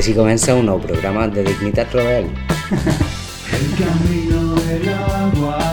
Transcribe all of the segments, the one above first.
Así comienza un nuevo programa de Dignidad Rodeal.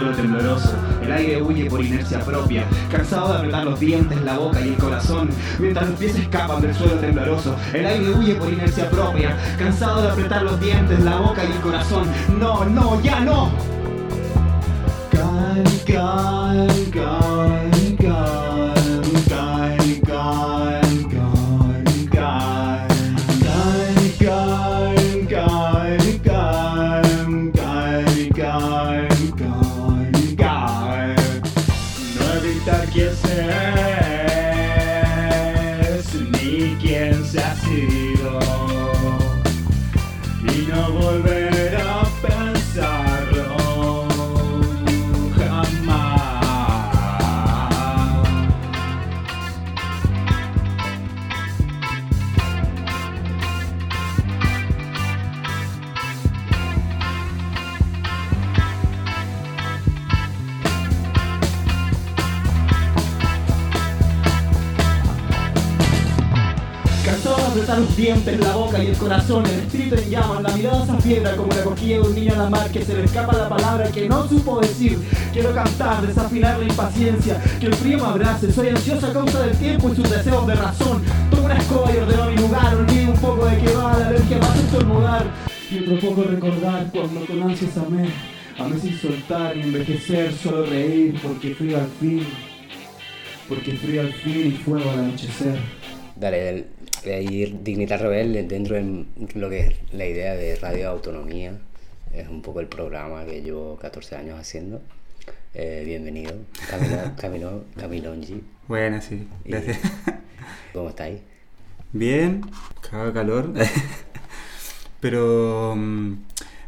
suelo tembloroso, el aire huye por inercia propia, cansado de apretar los dientes, la boca y el corazón. Mientras los pies escapan del suelo tembloroso, el aire huye por inercia propia, cansado de apretar los dientes, la boca y el corazón. No, no, ya no. Cae, cae, cae, los dientes, la boca y el corazón, el espíritu en llamas, la mirada se afiebra como la cosquilla de un niño a la mar que se le escapa la palabra que no supo decir. Quiero cantar, desafinar la impaciencia, que el frío me abrace, soy ansiosa a causa del tiempo y sus deseos de razón. Tomo una escoba y ordeno mi lugar, olvido un poco de que va, la alergia a estornudar. Y otro poco recordar cuando con ansias amé, amé sin soltar y envejecer, solo reír, porque frío al fin, porque frío al fin y fuego al anochecer. Dale, del- de ahí Dignitat Rebel dentro de lo que es la idea de Radio Autonomía. Es un poco el programa que llevo 14 años haciendo. Eh, bienvenido, Camilo, Camilo, Camilongi. Bueno, sí, Y- gracias. ¿Cómo estáis? Bien, caga calor. Pero, mm,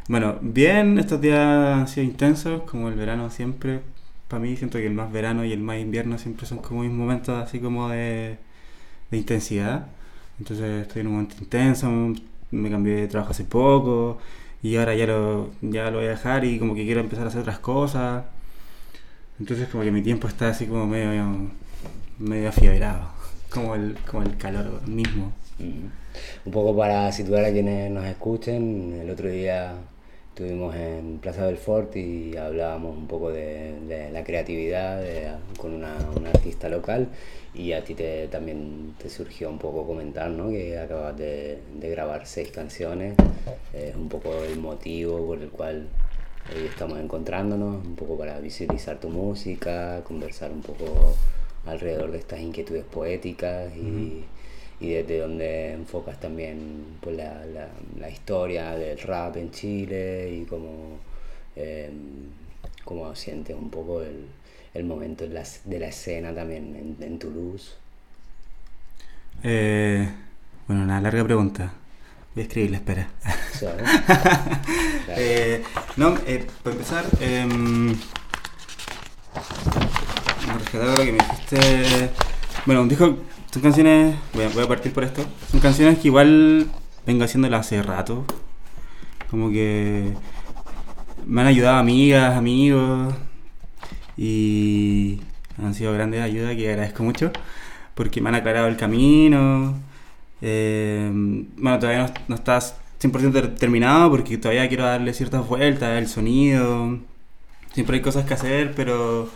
bueno, bien, estos días han sido intensos, como el verano siempre. Para mí siento que el más verano y el más invierno siempre son como mis momentos así como de, de intensidad. Entonces estoy en un momento intenso, me cambié de trabajo hace poco y ahora ya lo, ya lo voy a dejar y como que quiero empezar a hacer otras cosas. Entonces como que mi tiempo está así como medio, medio afiebrado, como el, como el calor mismo. Mm. Un poco para situar a quienes nos escuchen, el otro día estuvimos en Plaza del Fort y hablábamos un poco de, de la creatividad de- con una, una artista local y a ti te, también te surgió un poco comentar ¿no? que acabas de, de grabar seis canciones, es un poco el motivo por el cual hoy estamos encontrándonos, un poco para visibilizar tu música, conversar un poco alrededor de estas inquietudes poéticas y, y desde donde enfocas también pues, la, la, la historia del rap en Chile y cómo, eh, cómo sientes un poco el, el momento en la de la escena también en, en Toulouse. Eh, bueno, una larga pregunta. Voy a escribirla, espera. ¿sabes? Claro. Eh, no, eh, para empezar, me rescataba lo que me dijiste. Bueno, dijo, son canciones, voy a, partir por esto, son canciones que igual vengo haciéndolas hace rato. Como que me han ayudado amigas, amigos y han sido grandes ayudas que agradezco mucho porque me han aclarado el camino. Eh, bueno, todavía no, no está 100% ter- terminado porque todavía quiero darle ciertas vueltas, el sonido. Siempre hay cosas que hacer, pero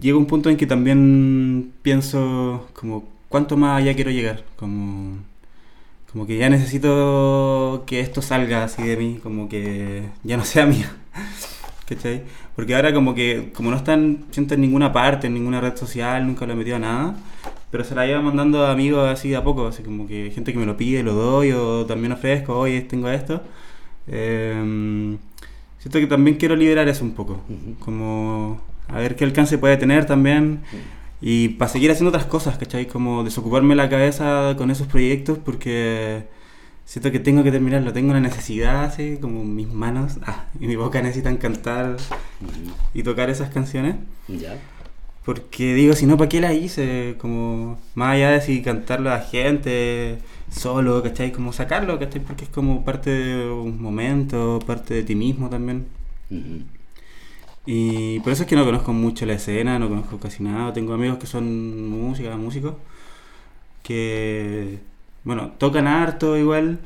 llega un punto en que también pienso como cuánto más allá quiero llegar. Como, como que ya necesito que esto salga así de mí, como que ya no sea mío. ¿Cachai? Porque ahora como que, como no están, siento en ninguna parte, en ninguna red social, nunca lo he metido a nada, pero se la lleva mandando a amigos así de a poco, así como que gente que me lo pide, lo doy, o también ofrezco, oye, tengo esto. Eh, siento que también quiero liberar eso un poco, como a ver qué alcance puede tener también. Y para seguir haciendo otras cosas, ¿cachai? Como desocuparme la cabeza con esos proyectos porque siento que tengo que terminarlo, tengo una necesidad, así como mis manos ah, y mi boca necesitan cantar y tocar esas canciones. Ya. Porque digo, si no, ¿para qué la hice? Como, más allá de si cantarlo a la gente, solo, ¿cachai? Como sacarlo, ¿cachai? Porque es como parte de un momento, parte de ti mismo también. Ujú. Y por eso es que no conozco mucho la escena, no conozco casi nada. Tengo amigos que son música, músicos, que, bueno, tocan harto igual.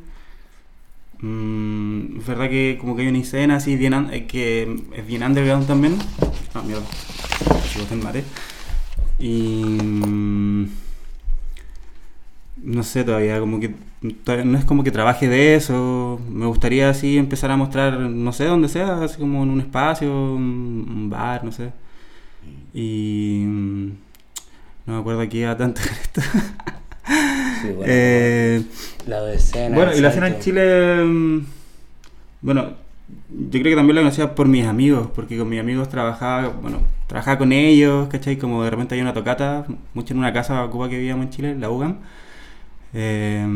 Mm, es verdad que como que hay una escena así bien eh, que es bien underground también. Ah, mierda. El mate. Y... No sé todavía, como que no es como que trabaje de eso. Me gustaría así empezar a mostrar, no sé, donde sea, así como en un espacio, un, bar, no sé. Y... mm, No me acuerdo aquí iba tanto esto. Sí, bueno, Eh, la de escena. bueno, y la escena en. Chile, mm, bueno, yo creo que también la conocía por mis amigos, porque con mis amigos trabajaba, bueno, trabajaba con ellos, ¿cachai? Como de repente hay una tocata, mucho en una casa cuba que vivíamos en Chile, la UGAM. Eh,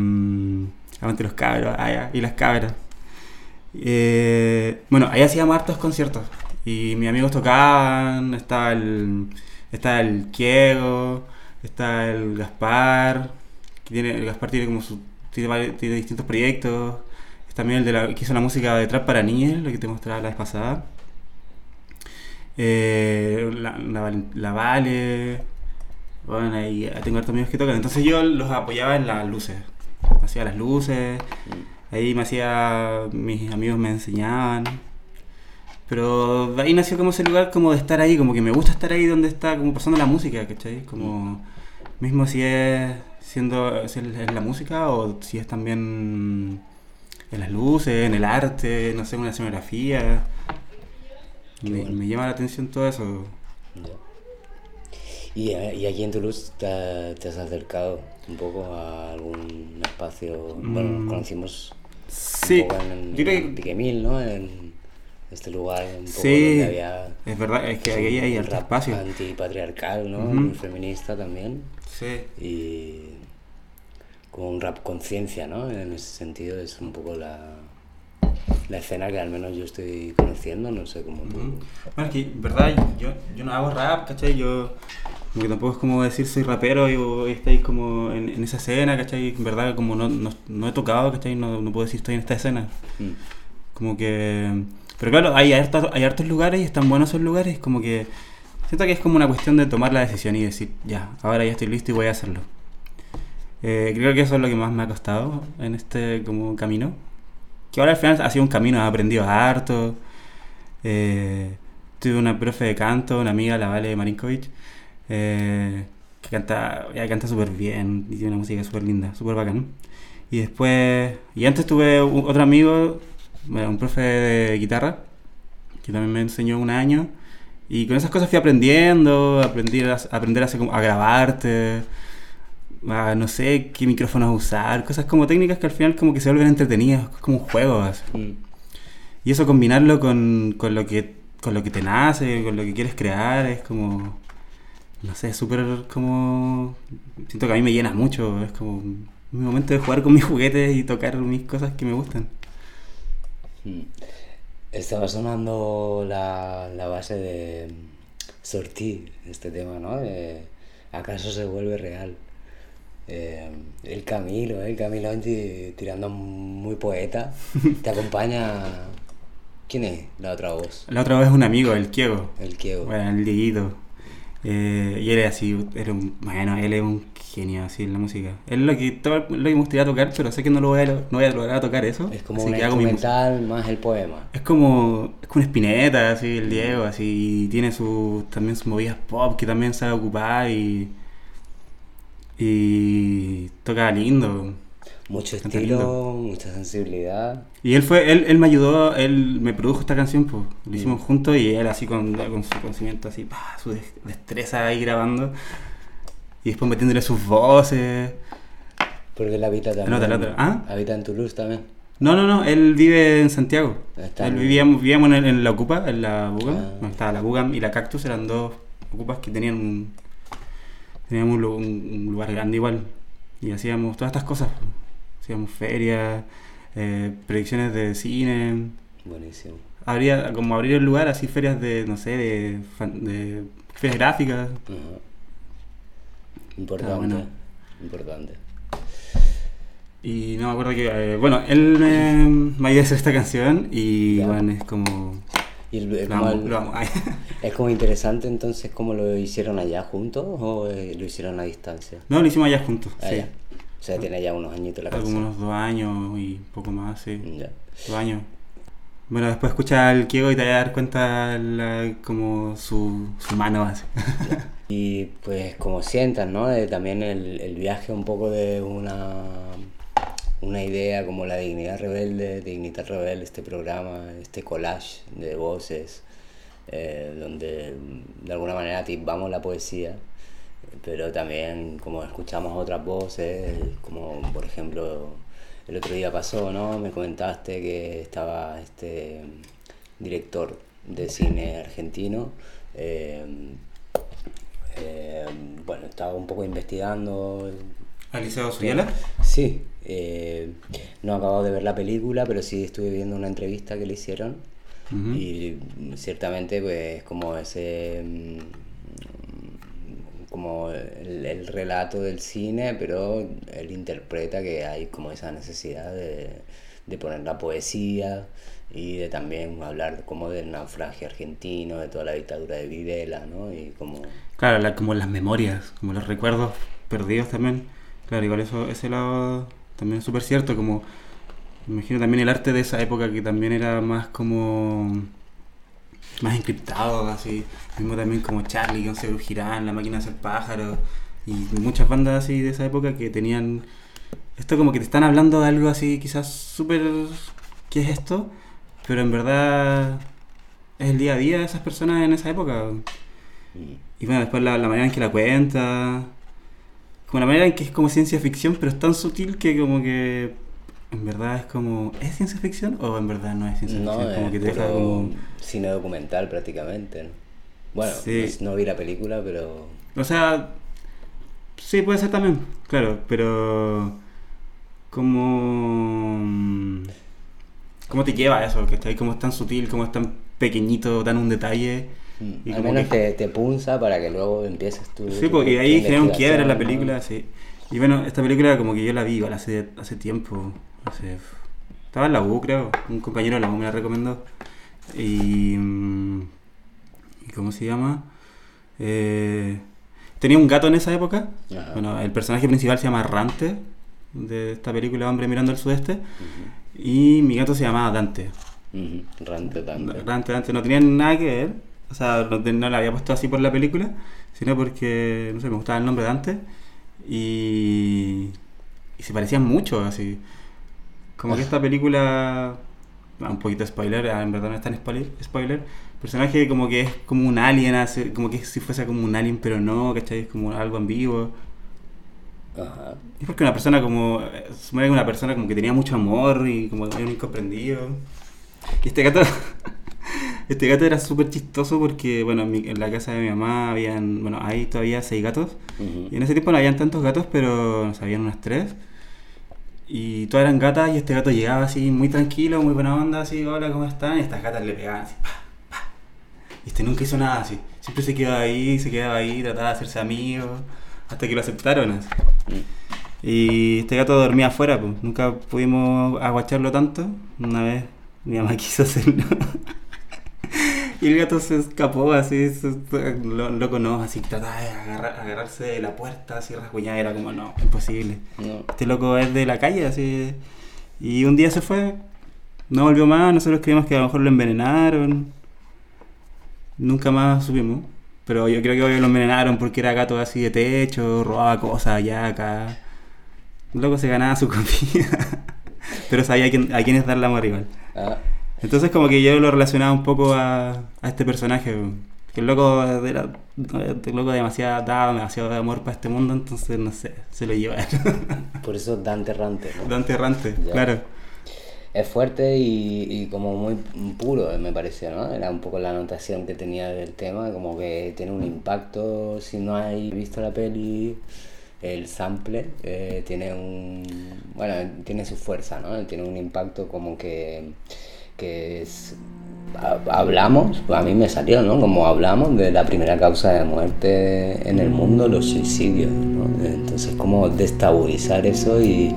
los cabros, ah, y las cabras. Eh, bueno, ahí hacíamos hartos conciertos. Y mis amigos tocaban, estaba el, estaba el Kiego, está el Gaspar, tiene, el Gaspar tiene como su, tiene, tiene distintos proyectos. También el de la, que hizo la música de trap para niños, lo que te mostraba la vez pasada. Eh, la, la Vale, bueno, ahí tengo hartos amigos que tocan. Entonces yo los apoyaba en las luces. Hacía las luces, ahí me hacía, mis amigos me enseñaban. Pero de ahí nació como ese lugar como de estar ahí, como que me gusta estar ahí donde está como pasando la música, ¿cachai? Como mismo si es siendo si es la música o si es también en las luces, en el arte, no sé, en una escenografía. Me, bueno. me llama la atención todo eso. Y, eh, y aquí en Toulouse te, has acercado un poco a algún espacio. Bueno, Mm. nos conocimos Sí, un poco en, yo creo en que Piquemil, ¿no? En este lugar un poco Sí, donde había es verdad, es que ahí hay harto rap espacio. antipatriarcal, ¿no? Feminista también. Sí. Y como un rap conciencia, ¿no? En ese sentido es un poco la, la escena que al menos yo estoy conociendo, no sé cómo tú. Bueno, es que, verdad, yo, yo no hago rap, ¿cachai? Yo, como que tampoco es como decir soy rapero y vos estáis como en, en esa escena, ¿cachai? En verdad, como no, no, no he tocado, ¿cachai? No, no puedo decir estoy en esta escena. Mm. Como que... Pero claro, hay hartos, hay hartos lugares y están buenos esos lugares, como que... Siento que es como una cuestión de tomar la decisión y decir, ya, ahora ya estoy listo y voy a hacerlo. Eh, creo que eso es lo que más me ha costado en este como camino. Que ahora al final ha sido un camino, he aprendido harto. Eh, tuve una profe de canto, una amiga, la Vale Marinkovic, eh, que canta, ella canta súper bien y tiene una música súper linda, súper bacán. Y después, y antes tuve un- otro amigo, bueno, un profe de guitarra, que también me enseñó un año. Y con esas cosas fui aprendiendo, aprendí a, aprender a, hacer a grabarte, a no sé qué micrófonos usar, cosas como técnicas que al final como que se vuelven entretenidas, como un juego. así. Mm. Y eso combinarlo con, con lo que con lo que te nace, con lo que quieres crear, es como no sé, es súper como siento que a mí me llena mucho, es como mi momento de jugar con mis juguetes y tocar mis cosas que me gustan. Mm. Estaba sonando la, la base de Sortir, este tema, ¿no? De ¿Acaso se vuelve real? Eh, el Camilo, ¿eh? el Camilo Anti tirando muy poeta. ¿Te acompaña? ¿Quién es la otra voz? La otra vez un amigo, el Kiego, El Kiego. bueno, el Dieguito. Eh, y él es así, era un, bueno, él es un genio así en la música. Él es lo que, lo que me gustaría tocar, pero sé que no lo voy a, no voy a lograr tocar eso. Es como un instrumental más el poema. Es como, es como una espineta, así, el Diego, así, y tiene su, también sus movidas pop que también sabe ocupar y, y toca lindo. Mucho estilo, mucha sensibilidad. Y él fue, él, él me ayudó, él me produjo esta canción, pues, lo hicimos juntos y él así con, con su conocimiento, así, pa, su des- destreza ahí grabando y después metiéndole sus voces. Porque él habita también. otra, la otra. ¿Ah? Habita en Toulouse también. No, no, no, él vive en Santiago. Está Él vivíamos, vivíamos en, en la Ocupa, en la Bugam. Ah. No, estaba la Bugam y la Cactus, eran dos Ocupas que tenían un, teníamos un, lu- un- un lugar grande igual y hacíamos todas estas cosas. Hacíamos ferias, eh, predicciones de cine. Buenísimo. Habría, como abrir el lugar, así ferias de, no sé, de, de ferias gráficas. Importante. Bueno. Importante. Y no me acuerdo que, eh, bueno, él me, me ayudó a hacer esta canción y bueno, es como... Y el- Lo amo, el- lo amo. Ay. es como interesante entonces cómo lo hicieron allá juntos o eh, lo hicieron a distancia. No, lo hicimos allá juntos, sí. O sea, tiene ya unos añitos la Hace como canción. unos dos años y poco más, sí. Ya. Dos años. Bueno, después escucha al Kiego y te vas a dar cuenta la- como su, su mano así. Y pues como sientan, ¿no? Eh, también el, el viaje un poco de una, una idea como la dignidad rebelde, dignidad rebelde, este programa, este collage de voces, eh, donde de alguna manera vamos la poesía, pero también como escuchamos otras voces, como por ejemplo el otro día pasó, ¿no? Me comentaste que estaba este director de cine argentino. eh, eh, bueno, estaba un poco investigando. Alicia Zuyela. Sí, eh, no he acabado de ver la película, pero sí estuve viendo una entrevista que le hicieron. Y ciertamente, pues, como ese. Como el, el relato del cine, pero él interpreta que hay como esa necesidad de, de poner la poesía y de también hablar como del naufragio argentino, de toda la dictadura de Videla, ¿no? Y como. Claro, la- como las memorias, como los recuerdos perdidos también. Claro, igual eso, ese lado también es súper cierto, como me imagino también el arte de esa época que también era más como más encriptado, así, mismo también como Charlie, con Seguro Girán, La Máquina de Hacer Pájaros, y muchas bandas así de esa época que tenían esto como que te están hablando de algo así quizás súper ¿qué es esto? Pero en verdad es el día a día de esas personas en esa época. Y bueno, después la, la manera en que la cuenta. Como la manera en que es como ciencia ficción, pero es tan sutil que como que en verdad es como. ¿Es ciencia ficción o en verdad no es ciencia No, ficción? como es que te deja como. cine documental prácticamente. ¿no? Bueno, Sí. no, no vi la película, pero O sea. Sí, puede ser también, claro, pero. Como. ¿Cómo te lleva eso? Que está ahí como es tan sutil, como es tan pequeñito, tan un detalle. mm, Y al como menos que- te, te punza para que luego empieces tu. Sí, tu ahí genera un quiebre en la película, ¿no? sí. Y bueno, esta película como que yo la vi igual hace, hace tiempo, hace... Estaba en la U, creo, un compañero de la U me la recomendó. Y... mm, ¿y ¿Cómo se llama? Eh, tenía un gato en esa época. Ajá. Bueno, el personaje principal se llama Rante, de esta película Hombre mirando al sudeste. Y mi gato se llamaba Dante. Rante, Dante. Dante, Dante no tenía nada que ver. O sea, no, no la había puesto así por la película, sino porque, no sé, me gustaba el nombre de Dante. Y, y se parecían mucho, así. Como que esta película, ah, un poquito spoiler, ah, en verdad no es tan spoiler, personaje como que es como un alien, como que si fuese como un alien, pero no, ¿cachai? Es como algo ambiguo. Ajá. Es porque una persona como. eh, Se muere una persona como que tenía mucho amor y como era un incomprendido. Y este gato. este gato era súper chistoso porque, bueno, en, mi- en la casa de mi mamá habían. Bueno, hay todavía seis gatos. ujú. Y en ese tiempo no habían tantos gatos, pero no sé, habían unas tres. Y todas eran gatas y este gato llegaba así muy tranquilo, muy buena onda, así, hola, ¿cómo están? Y estas gatas le pegaban así, pa, pa. Y este nunca hizo nada así. Siempre se quedaba ahí, se quedaba ahí, trataba de hacerse amigo, hasta que lo aceptaron así. Y este gato dormía afuera, pues. Nunca pudimos aguacharlo tanto. Una vez mi mamá quiso hacerlo. Y el gato se escapó así, se- lo, loco no, así trataba de agarrar- agarrarse de la puerta, así rasguñada, era como no, imposible. No. Este loco es de la calle, así. Y un día se fue, no volvió más, nosotros creíamos que a lo mejor lo envenenaron. Nunca más supimos. Pero yo creo que hoy lo envenenaron porque era gato así de techo, robaba cosas allá, acá. Loco se ganaba su comida. Pero sabía a quién, a quiénes darle amor igual. Ah, Entonces como que yo lo relacionaba un poco a, a este personaje. Que el loco era el loco demasiado daba demasiado de amor para este mundo, entonces no sé, se lo lleva. por eso Dante Rante. ¿no? Dante errante, Ya. claro. es fuerte y, y como muy puro, me pareció, ¿no? Era un poco la anotación que tenía del tema, como que tiene un impacto, si no hay visto la peli, el sample eh, tiene un, bueno, tiene su fuerza, ¿no? Tiene un impacto como que, que es, ha- hablamos, a mí me salió, ¿no? Como hablamos de la primera causa de muerte en el mundo, los suicidios, ¿no? Entonces, como destabilizar eso y,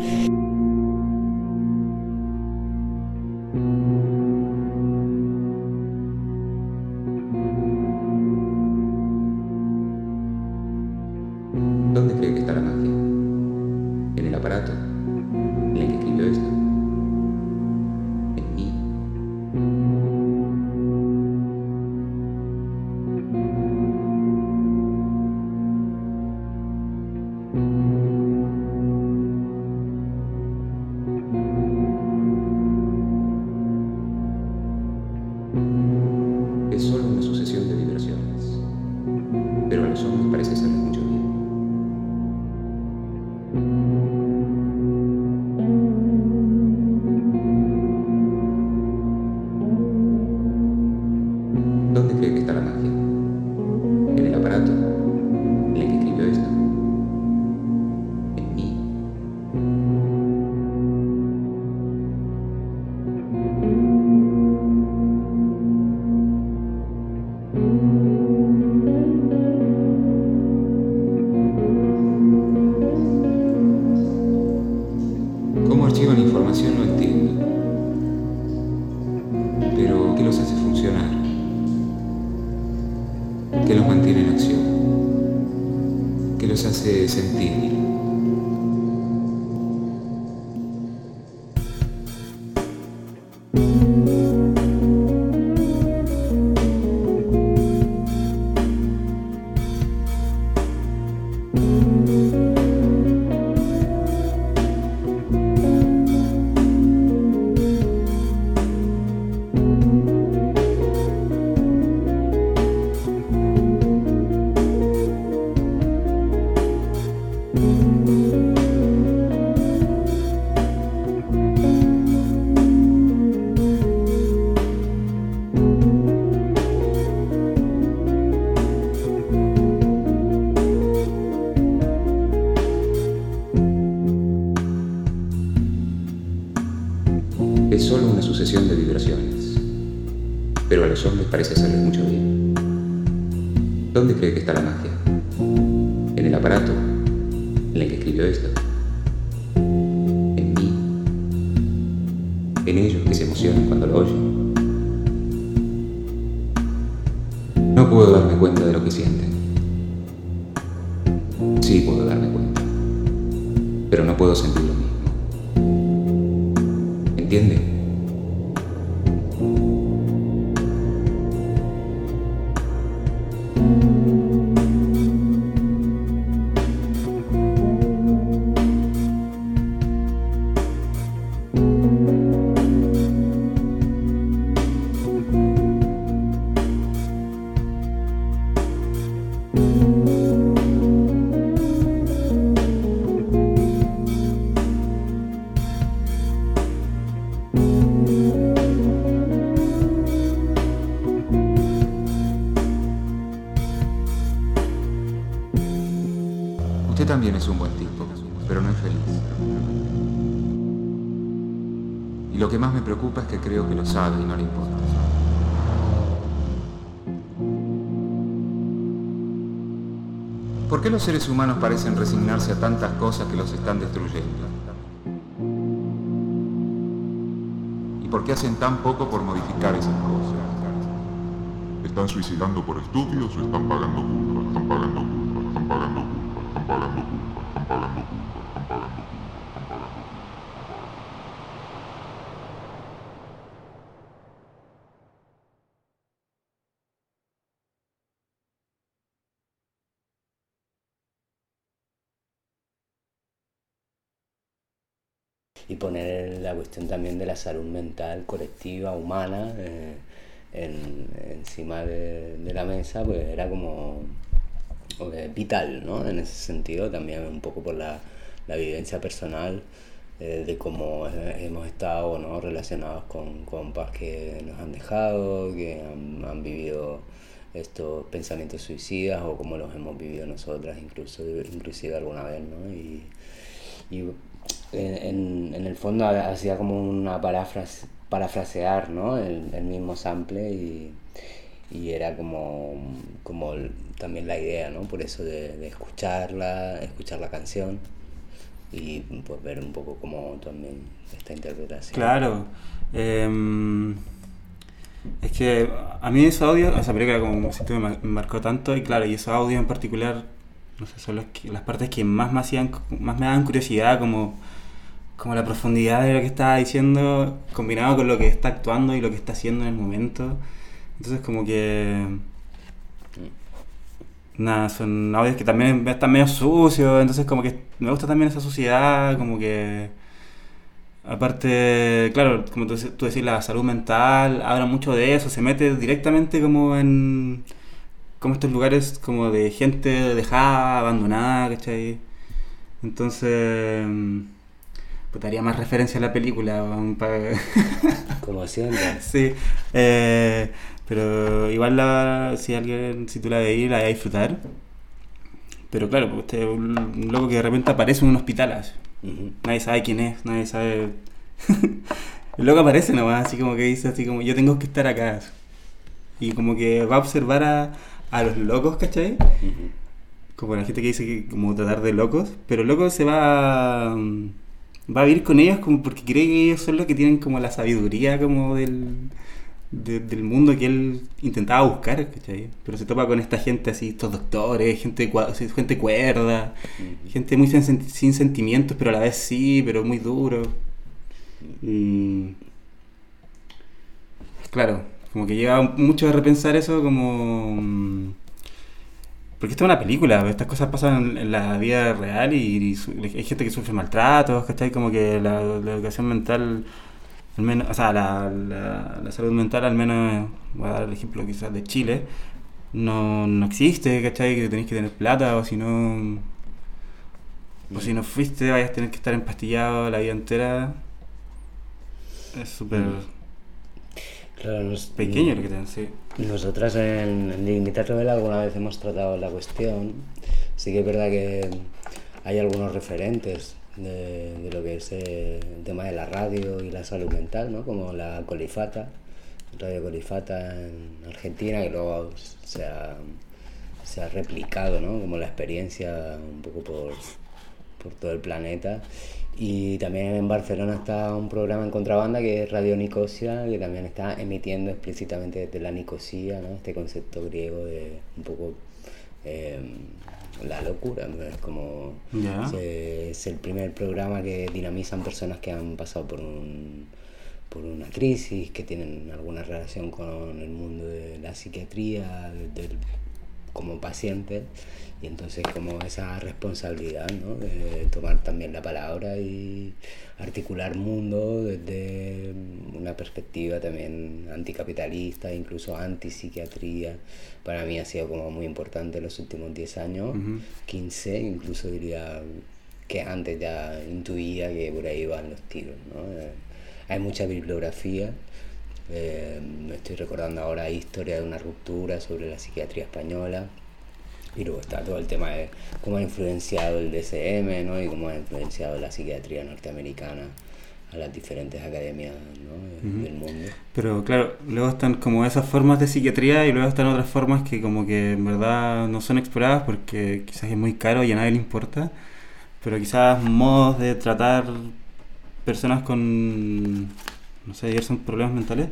¿Dónde cree que está la magia? ¿En el aparato? ¿En el que escribió esto? ¿En mí? ¿En ellos que se emocionan cuando lo oyen? No puedo darme cuenta de lo que sienten. Sí puedo darme cuenta, pero no puedo sentir lo mismo. ¿Entiende? Seres humanos parecen resignarse a tantas cosas que los están destruyendo? ¿Y por qué hacen tan poco por modificar esas cosas? ¿Están suicidando por estudios o están pagando culpa? Están pagando culpa, están pagando culpa, están pagando culpa, están pagando culpa, están pagando culpa. y poner la cuestión también de la salud mental colectiva, humana, eh, en- encima de, de la mesa, pues era como eh, vital, ¿no? En ese sentido, también un poco por la, la vivencia personal eh, de cómo eh, hemos estado ¿no? relacionados con compas que nos han dejado, que han, han vivido estos pensamientos suicidas o como los hemos vivido nosotras incluso inclusive alguna vez ¿no? y, y en, en, el fondo ha- hacía como una parafrase, parafrasear ¿no? el, el mismo sample y, y era como, como también la idea, ¿no? Por eso de, de escucharla, escuchar la canción y pues ver un poco como también esta interpretación. Claro. em, es que a mí esos audios, esa película como mar- me marcó tanto y claro, y esos audios en particular, no sé, son los que- las partes que más me hacían, más me daban curiosidad, como, como la profundidad de lo que estaba diciendo, combinado con lo que está actuando y lo que está haciendo en el momento. Entonces como que... Nada, son audios que también están medio sucios, entonces como que me gusta también esa suciedad, como que... Aparte, claro, como tú, la salud mental, habla mucho de eso, se mete directamente como en como estos lugares como de gente dejada, abandonada, ¿cachai? Entonces, pues daría más referencia a la película. Como siempre. sí, eh, pero igual la, si alguien, si tú la veis, la vas a disfrutar. Pero claro, pues usted es un, loco que de repente aparece en un hospital. así. Nadie sabe quién es, nadie sabe. El loco aparece nomás, así como que dice, así como yo tengo que estar acá. Y como que va a observar a, a los locos, ¿cachai? Como la gente que dice que como tratar de locos, pero el loco se va a, va a vivir con ellos como porque cree que ellos son los que tienen como la sabiduría como del, de- del mundo que él intentaba buscar, ¿cachai? Pero se topa con esta gente así, estos doctores, gente, gente cuerda, gente muy sin, sen- sin sentimientos, pero a la vez sí, pero muy duro. Y claro, como que llega mucho a repensar eso como... mm, Porque esta es una película, estas cosas pasan en, la vida real y, hay gente que sufre maltratos, ¿cachai? Como que la, la educación mental, al menos, o sea, la, la- la salud mental, al menos, voy a dar el ejemplo quizás de Chile, no, no existe, ¿cachai? Que tenéis que tener plata o si no... O si no fuiste, vayas a tener que estar empastillado la vida entera. Es súper Claro, nos- pequeño lo que te dan, sí. Nosotras en, en Dignidad alguna vez hemos tratado la cuestión. Sí que es verdad que hay algunos referentes de, de lo que es eh, el tema de la radio y la salud mental, ¿no? Como la Colifata, Radio Colifata en Argentina, que luego se ha, se ha replicado, ¿no? Como la experiencia un poco por, por todo el planeta. Y también en Barcelona está un programa en contrabanda que es Radio Nicosia, que también está emitiendo explícitamente desde la Nicosía, ¿no? este concepto griego de un poco eh, la locura. ¿no? Es como se- es el primer programa que dinamizan personas que han pasado por un por una crisis, que tienen alguna relación con el mundo de la psiquiatría, de- como pacientes, y entonces como esa responsabilidad ¿no? de tomar también la palabra y articular mundo desde una perspectiva también anticapitalista, incluso antipsiquiatría, para mí ha sido como muy importante los últimos 10 años, Ujú. 15 incluso diría que antes ya intuía que por ahí van los tiros. ¿no? Eh, hay mucha bibliografía. eh, me estoy recordando ahora historia de una ruptura sobre la psiquiatría española. Y luego está todo el tema de cómo ha influenciado el DSM ¿no? y cómo ha influenciado la psiquiatría norteamericana a las diferentes academias ¿no? Ujú. del mundo. Pero claro, luego están como esas formas de psiquiatría y luego están otras formas que como que en verdad no son exploradas porque quizás es muy caro y a nadie le importa. Pero quizás modos de tratar personas con, no sé, diversos problemas mentales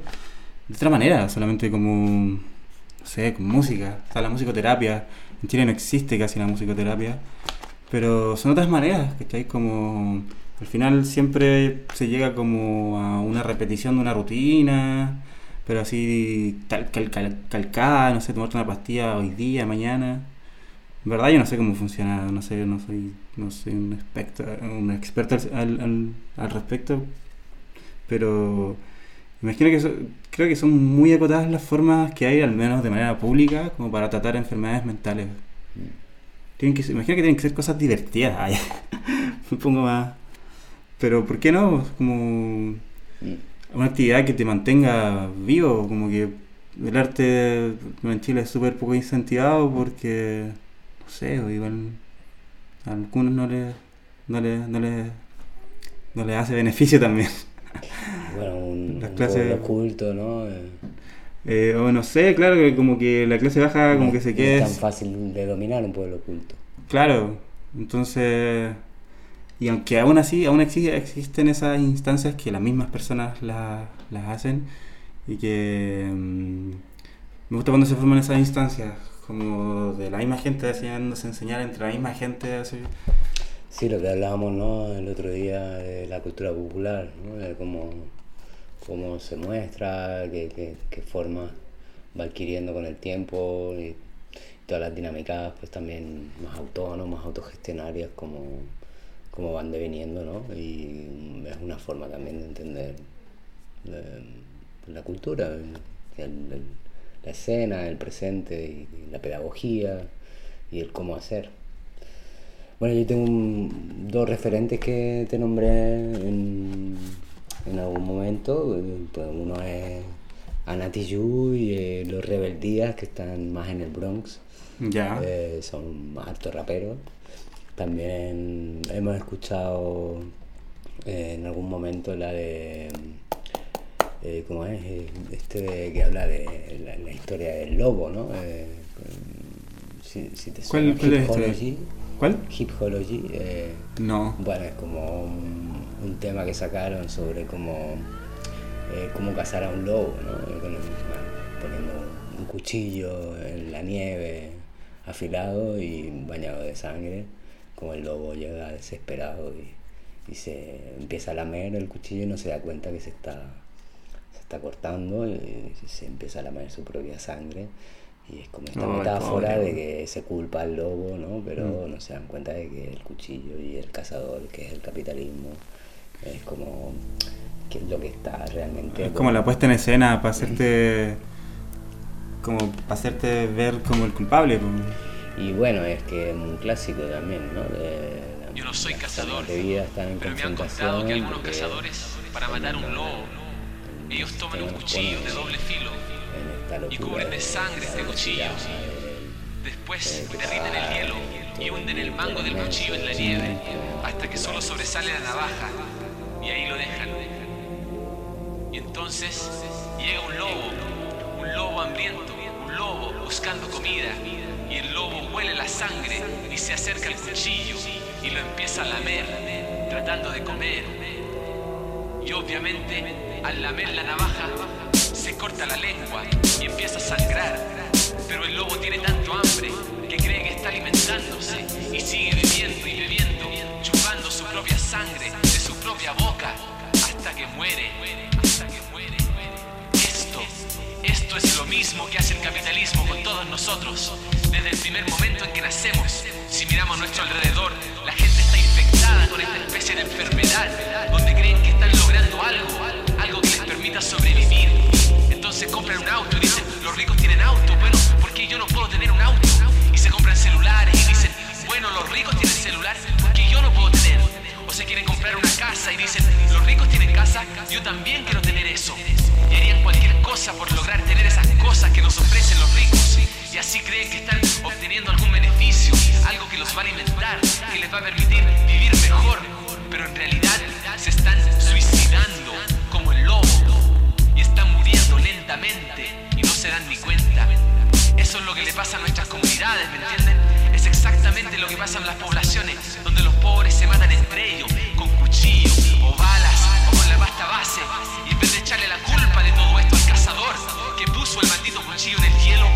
de otra manera, solamente como, no sé, con música. Está la musicoterapia. En Chile no existe casi la musicoterapia. Pero son otras maneras, ¿cachai? Como al final siempre se llega como a una repetición de una rutina, pero así tal, cal, cal- calcada, no sé, tomarte una pastilla hoy día, mañana. En verdad yo no sé cómo funciona, no sé, no soy, no soy un experto, un experto al, al, al- respecto, pero imagino que so- creo que son muy acotadas las formas que hay, al menos de manera pública, como para tratar enfermedades mentales. Tienen que, imagino que tienen que ser cosas divertidas. Ay, me más, Pero ¿por qué no? Como una actividad que te mantenga vivo, como que el arte en Chile es súper poco incentivado porque, no sé, o igual a algunos no le, no le, no le, no le hace beneficio también. Bueno, un, Las un clases- pueblo oculto, ¿no? Eh, Eh, o no sé, claro, que como que la clase baja como no- que se no quede... es tan fácil de dominar un pueblo oculto. Claro, entonces... Y aunque aún así, aún exi- existen esas instancias que las mismas personas la- las hacen y que mm, me gusta cuando se forman esas instancias, como de la misma gente a enseñar entre la misma gente, así. Sí, lo que hablábamos ¿no? el otro día de la cultura popular, ¿no? de cómo, cómo se muestra, qué, qué, qué forma va adquiriendo con el tiempo y todas las dinámicas pues también más autónomas, autogestionarias, como, como van deviniendo, ¿no? Y es una forma también de entender la, cultura, la escena, el presente y la pedagogía y el cómo hacer. Bueno, yo tengo un- dos referentes que te nombré en, en algún momento. Pues uno es Ana Tijoux y eh, Los Rebeldías, que están más en el Bronx. Ya. Eh, son hartos raperos. También hemos escuchado eh, en algún momento la de. eh, ¿Cómo es? Este de- que habla de la, la historia del lobo, ¿no? Eh, si, si te ¿Cuál- suena, cuál es este? ¿Cuál? Hipology. eh, No. bueno, es como un, un tema que sacaron sobre cómo, eh, cómo cazar a un lobo, ¿no? Eh, con el- bueno, poniendo un cuchillo en la nieve afilado y bañado de sangre, como el lobo llega desesperado y, y se empieza a lamer el cuchillo y no se da cuenta que se está, se está cortando y se empieza a lamer su propia sangre. Y es como esta metáfora de que se culpa al lobo, ¿no? Pero no se dan cuenta de que el cuchillo y el cazador, que es el capitalismo, es como que es lo que está realmente. Es como la puesta en escena para hacerte... Como para hacerte ver como el culpable. Y bueno, es que es un clásico también, ¿no? De- Yo no soy las cazador, formas de vida están en pero me han confrontación. contado que algunos porque cazadores, para matar un lobo, ellos toman un cuchillo de doble filo y cubren de sangre este cuchillo. Después derriten el hielo y hunden el mango del cuchillo en la nieve hasta que solo sobresale la navaja y ahí lo dejan. Y entonces llega un lobo, un lobo hambriento, un lobo buscando comida y el lobo huele la sangre y se acerca al cuchillo y lo empieza a lamer, tratando de comer. Y obviamente, al lamer la navaja, se corta la lengua y empieza a sangrar. Pero el lobo tiene tanto hambre que cree que está alimentándose y sigue bebiendo y bebiendo, chupando su propia sangre de su propia boca hasta que muere. Esto, esto es lo mismo que hace el capitalismo con todos nosotros. Desde el primer momento en que nacemos, si miramos a nuestro alrededor, la gente está infectada con esta especie de enfermedad, donde creen que están logrando algo, algo que les permita sobrevivir. Entonces compran un auto y dicen, los ricos tienen auto, bueno, ¿por qué yo no puedo tener un auto? Y se compran celulares y dicen, bueno, los ricos tienen celular, ¿por qué yo no puedo tener? O se quieren comprar una casa y dicen, los ricos tienen casa, yo también quiero tener eso. Y harían cualquier cosa por lograr tener esas cosas que nos ofrecen los ricos. Y así creen que están obteniendo algún beneficio, algo que los va a alimentar, que les va a permitir vivir mejor. Pero en realidad se están suicidando como el lobo y no se dan ni cuenta. Eso es lo que le pasa a nuestras comunidades, ¿me entienden? Es exactamente lo que pasa en las poblaciones, donde los pobres se matan entre ellos, con cuchillo, o balas, o con la pasta base. Y en vez de echarle la culpa de todo esto al cazador, que puso el maldito cuchillo en el hielo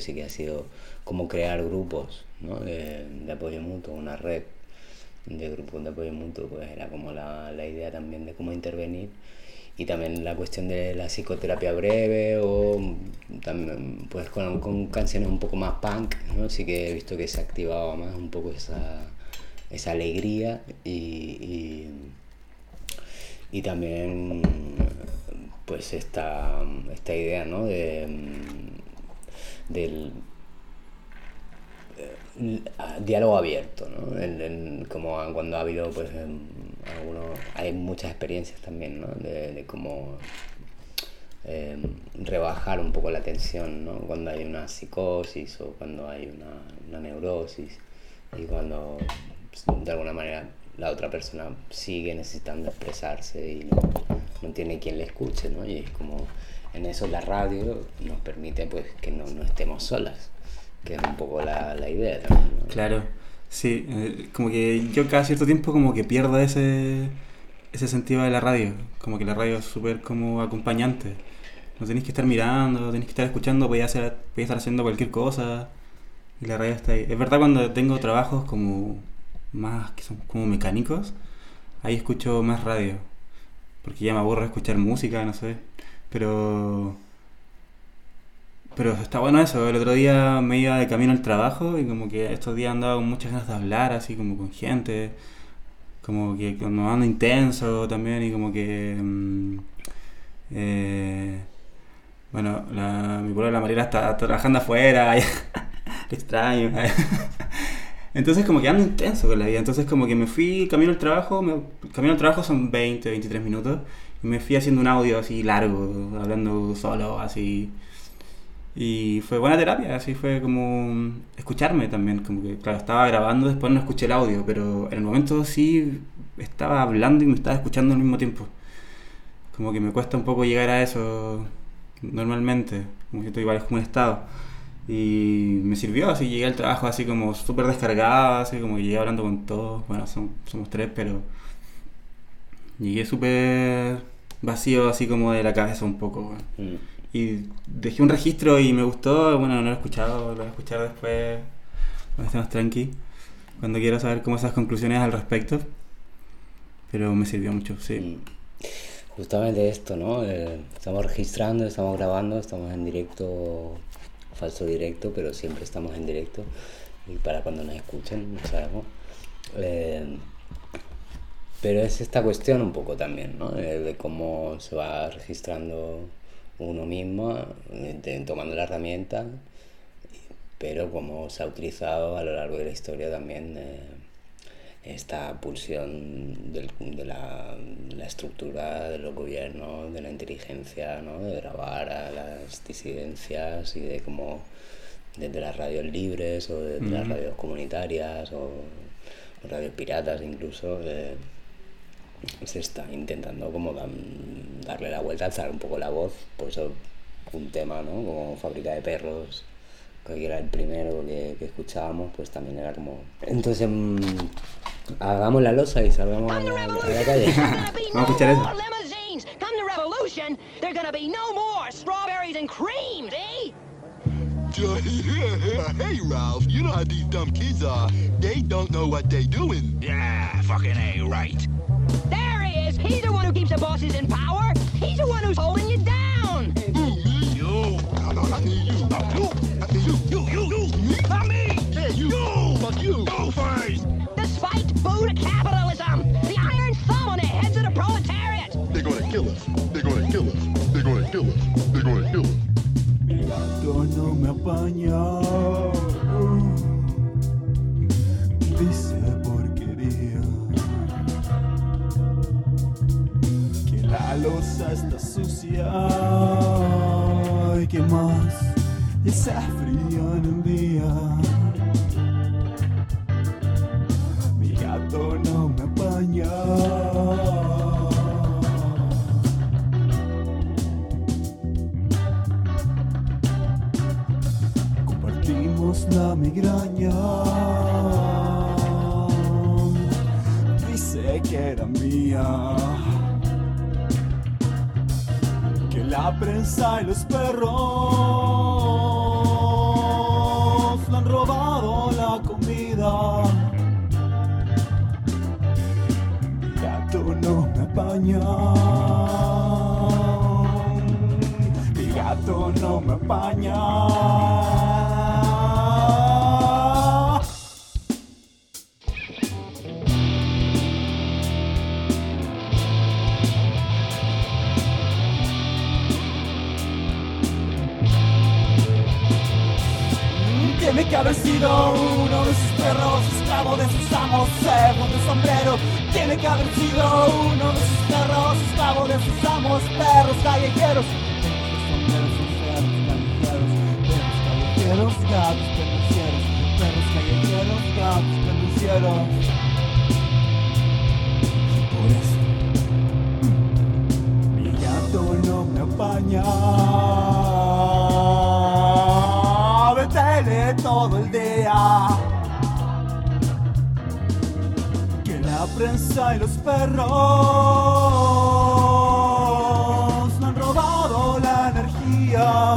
sí que ha sido como crear grupos, ¿no? De, de apoyo mutuo, una red de grupos de apoyo mutuo, pues era como la, la idea también de cómo intervenir y también la cuestión de la psicoterapia breve o también pues con, con canciones un poco más punk, ¿no? Sí que he visto que se activaba más un poco esa, esa alegría y, y y también pues esta, esta idea ¿no? de, del eh, diálogo abierto, ¿no? Como cuando ha habido pues algunos, hay muchas experiencias también, ¿no? De, de cómo em, rebajar un poco la tensión, ¿no? Cuando hay una psicosis o cuando hay una, una neurosis y cuando pues, de alguna manera la otra persona sigue necesitando expresarse y no, no tiene quien le escuche, ¿no? Y es como en eso la radio nos permite pues que no, no estemos solas, que es un poco la, la idea también, ¿no? Claro, sí, eh, como que yo cada cierto tiempo como que pierdo ese, ese sentido de la radio, como que la radio es súper como acompañante, no tenéis que estar mirando, tenéis que estar escuchando, podéis, hacer, podéis estar haciendo cualquier cosa y la radio está ahí. Es verdad cuando tengo trabajos como más que son como mecánicos, ahí escucho más radio, porque ya me aburro de escuchar música, no sé, pero... Pero está bueno eso. El otro día me iba de camino al trabajo y como que estos días andaba con muchas ganas de hablar, así como con gente. Como que cuando ando intenso también y como que... mm, eh, bueno, mi pueblo la Mariela está trabajando afuera. le extraño. Entonces como que ando intenso con la vida. Entonces como que me fui camino al trabajo. Me, camino al trabajo son 20, 23 minutos. Me fui haciendo un audio así largo, hablando solo, así. Y fue buena terapia, así fue como escucharme también, como que, claro, estaba grabando, después no escuché el audio, pero en el momento sí estaba hablando y me estaba escuchando al mismo tiempo. Como que me cuesta un poco llegar a eso normalmente, como que estoy igual es como un estado. Y me sirvió, así llegué al trabajo así como súper descargado, así como que llegué hablando con todos, bueno, son- somos tres, pero llegué súper vacío, así como de la cabeza un poco. Mm. Y dejé un registro y me gustó. Bueno, no lo he escuchado, lo voy a escuchar después cuando estemos tranqui. Cuando quiero saber cómo esas conclusiones al respecto. Pero me sirvió mucho, sí. Mm. Justamente esto, ¿no? Eh, estamos registrando, estamos grabando, estamos en directo, falso directo, pero siempre estamos en directo. Y para cuando nos escuchen, no sabemos. Eh, pero es esta cuestión un poco también, ¿no? De cómo se va registrando uno mismo, eh, de- tomando la herramienta, pero cómo se ha utilizado a lo largo de la historia también eh, esta pulsión del- de la, la estructura de los gobiernos, de la inteligencia, ¿no? de grabar a las disidencias y de cómo desde las radios libres o desde las radios comunitarias o radios piratas incluso eh, se está intentando como dan- darle la vuelta, alzar un poco la voz, por eso un tema ¿no? como Fábrica de Perros que era el primero que, que escuchábamos, pues también era como... Entonces, mm, Hagamos la losa y salgamos a la, a la calle. Vamos a escuchar eso. limousines. Come the revolution, there's gonna be no more strawberries and cream, see? hey, Ralph, you know how these dumb kids are. They don't know what they doing. Yeah, fucking A, right. There he is. He's the one who keeps the bosses in power. He's the one who's holding you down. Who, me? You. No, no, I need you. No, you. I need you. You, you, you. Me? Not me. Hey, you. You. Fuck you. Go first. The spiked boot of capitalism. The iron thumb on the heads of the proletariat. They're gonna kill us. They're gonna kill us. They're gonna kill us. They're gonna kill us. Mi gato no me Y que más está frío en el día. Mi gato no me apaña. Compartimos la migraña. Dice que era mía. La prensa y los perros le han robado la comida. Mi gato no me apaña. Mi gato no me apaña. Haber sido uno de sus perros, esclavo de sus amos, cerdo de sombrero. Tiene que haber sido uno de sus perros, esclavo de sus amos, perros callejeros. Perros callejeros, perros callejeros, gatos pendencieros. Por eso, mi gato no me apaña. Todo el día. Que la prensa y los perros me han robado la energía.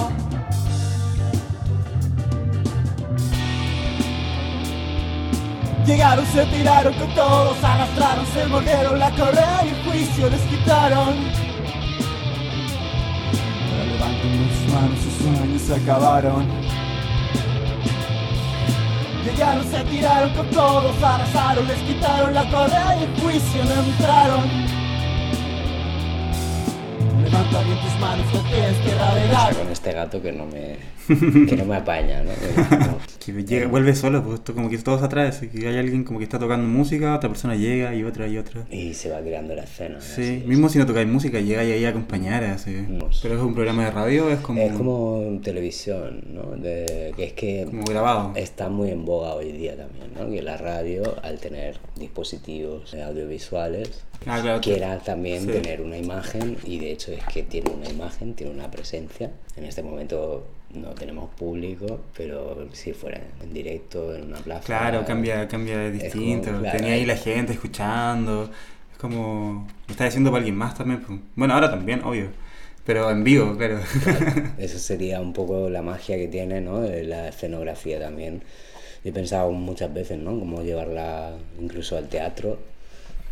Llegaron, se tiraron con todos, arrastraron, se mordieron la correa y el juicio les quitaron. Levanten sus manos, sus sueños se acabaron. Llegaron, se tiraron con todos, arrasaron, les quitaron la correa y el juicio no entraron. Levanta bien tus manos, no tienes que navegar. con este gato que no me, que no me apaña, ¿no? Que llega, vuelve solo, pues esto como que todos atrás, que hay alguien como que está tocando música, otra persona llega y otra y otra. Y se va creando la escena. Sí, así. mismo si no tocáis música, llega ahí a acompañar, así. Mm. Pero es un programa de radio, es como, Es como televisión, ¿no? De, que es que como grabado. está muy en boga hoy día también, ¿no? Que la radio, al tener dispositivos audiovisuales, Ah, claro. quiera también Sí. tener una imagen y de hecho es que tiene una imagen, tiene una presencia. En este momento no tenemos público, pero si fuera en directo, en una plaza... Claro, cambia, cambia es distinto. como, claro, Tenía ahí la gente escuchando. Es como. Lo está haciendo para alguien más también. pues. Bueno, ahora también, obvio. Pero en vivo, claro. Eso sería un poco la magia que tiene, ¿no? De La escenografía también. He pensado muchas veces, ¿no? Cómo llevarla incluso al teatro.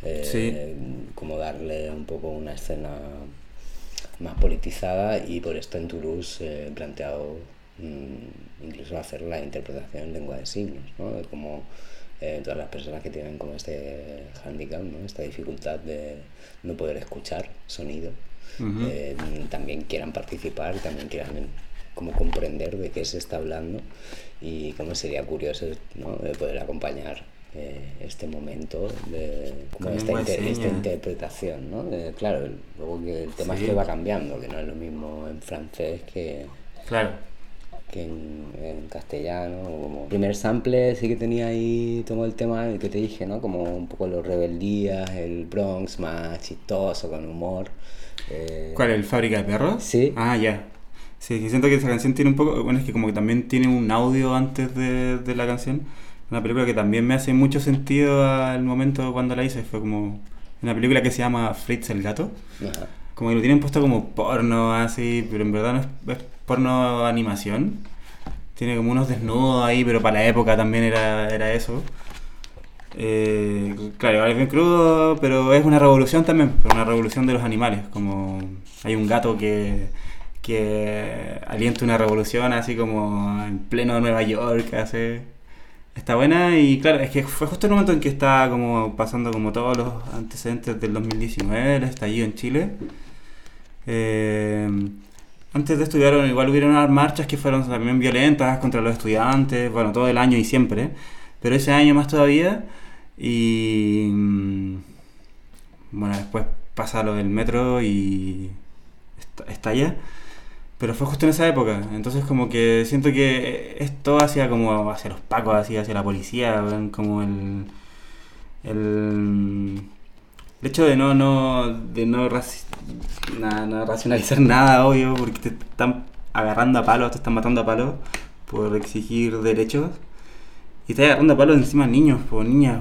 eh, Sí. Como darle un poco una escena más politizada y por esto en Toulouse eh, he planteado mm, incluso hacer la interpretación en lengua de signos, ¿no? De cómo eh, todas las personas que tienen como este handicap, ¿no? Esta dificultad de no poder escuchar sonido, eh, también quieran participar, también quieran como comprender de qué se está hablando y cómo sería curioso ¿no? de poder acompañar eh, este momento de como esta, inter- interpretación ¿no? De- claro luego que el tema Sí. es que va cambiando que no es lo mismo en francés que, claro. que en, en castellano primer sample sí que tenía ahí todo el tema el que te dije no como un poco los rebeldías el Bronx más chistoso con humor eh, ¿Cuál? ¿El Fábrica de Perros? Sí. Ah, ya. Sí, siento que esa canción tiene un poco. Bueno, es que como que también tiene un audio antes de, de la canción. Una película que también me hace mucho sentido al momento cuando la hice. Fue como una película que se llama Fritz el gato. Ajá. Como que lo tienen puesto como porno así, pero en verdad no es, es porno animación. Tiene como unos desnudos ahí, pero para la época también era, era eso. Eh, claro, igual es bien crudo, pero es una revolución también, pero una revolución de los animales. Como hay un gato que, que alienta una revolución así como en pleno Nueva York, hace... Está buena y claro, es que fue justo el momento en que estaba como pasando como todos los antecedentes del 2019, el estallido en Chile. Eh, antes de estudiar igual hubieron unas marchas que fueron también violentas contra los estudiantes, bueno, todo el año y siempre, pero ese año más todavía. Y mm, bueno, después pasa lo del metro y est- estalla. Pero fue justo en esa época, entonces como que siento que esto hacia como hacia los pacos, así, hacia la policía, como el, el, el hecho de no, no, de no, raci- na- no racionalizar nada, obvio, porque te están agarrando a palos, te están matando a palos por exigir derechos. Y te agarrando a palos encima niños, o niñas,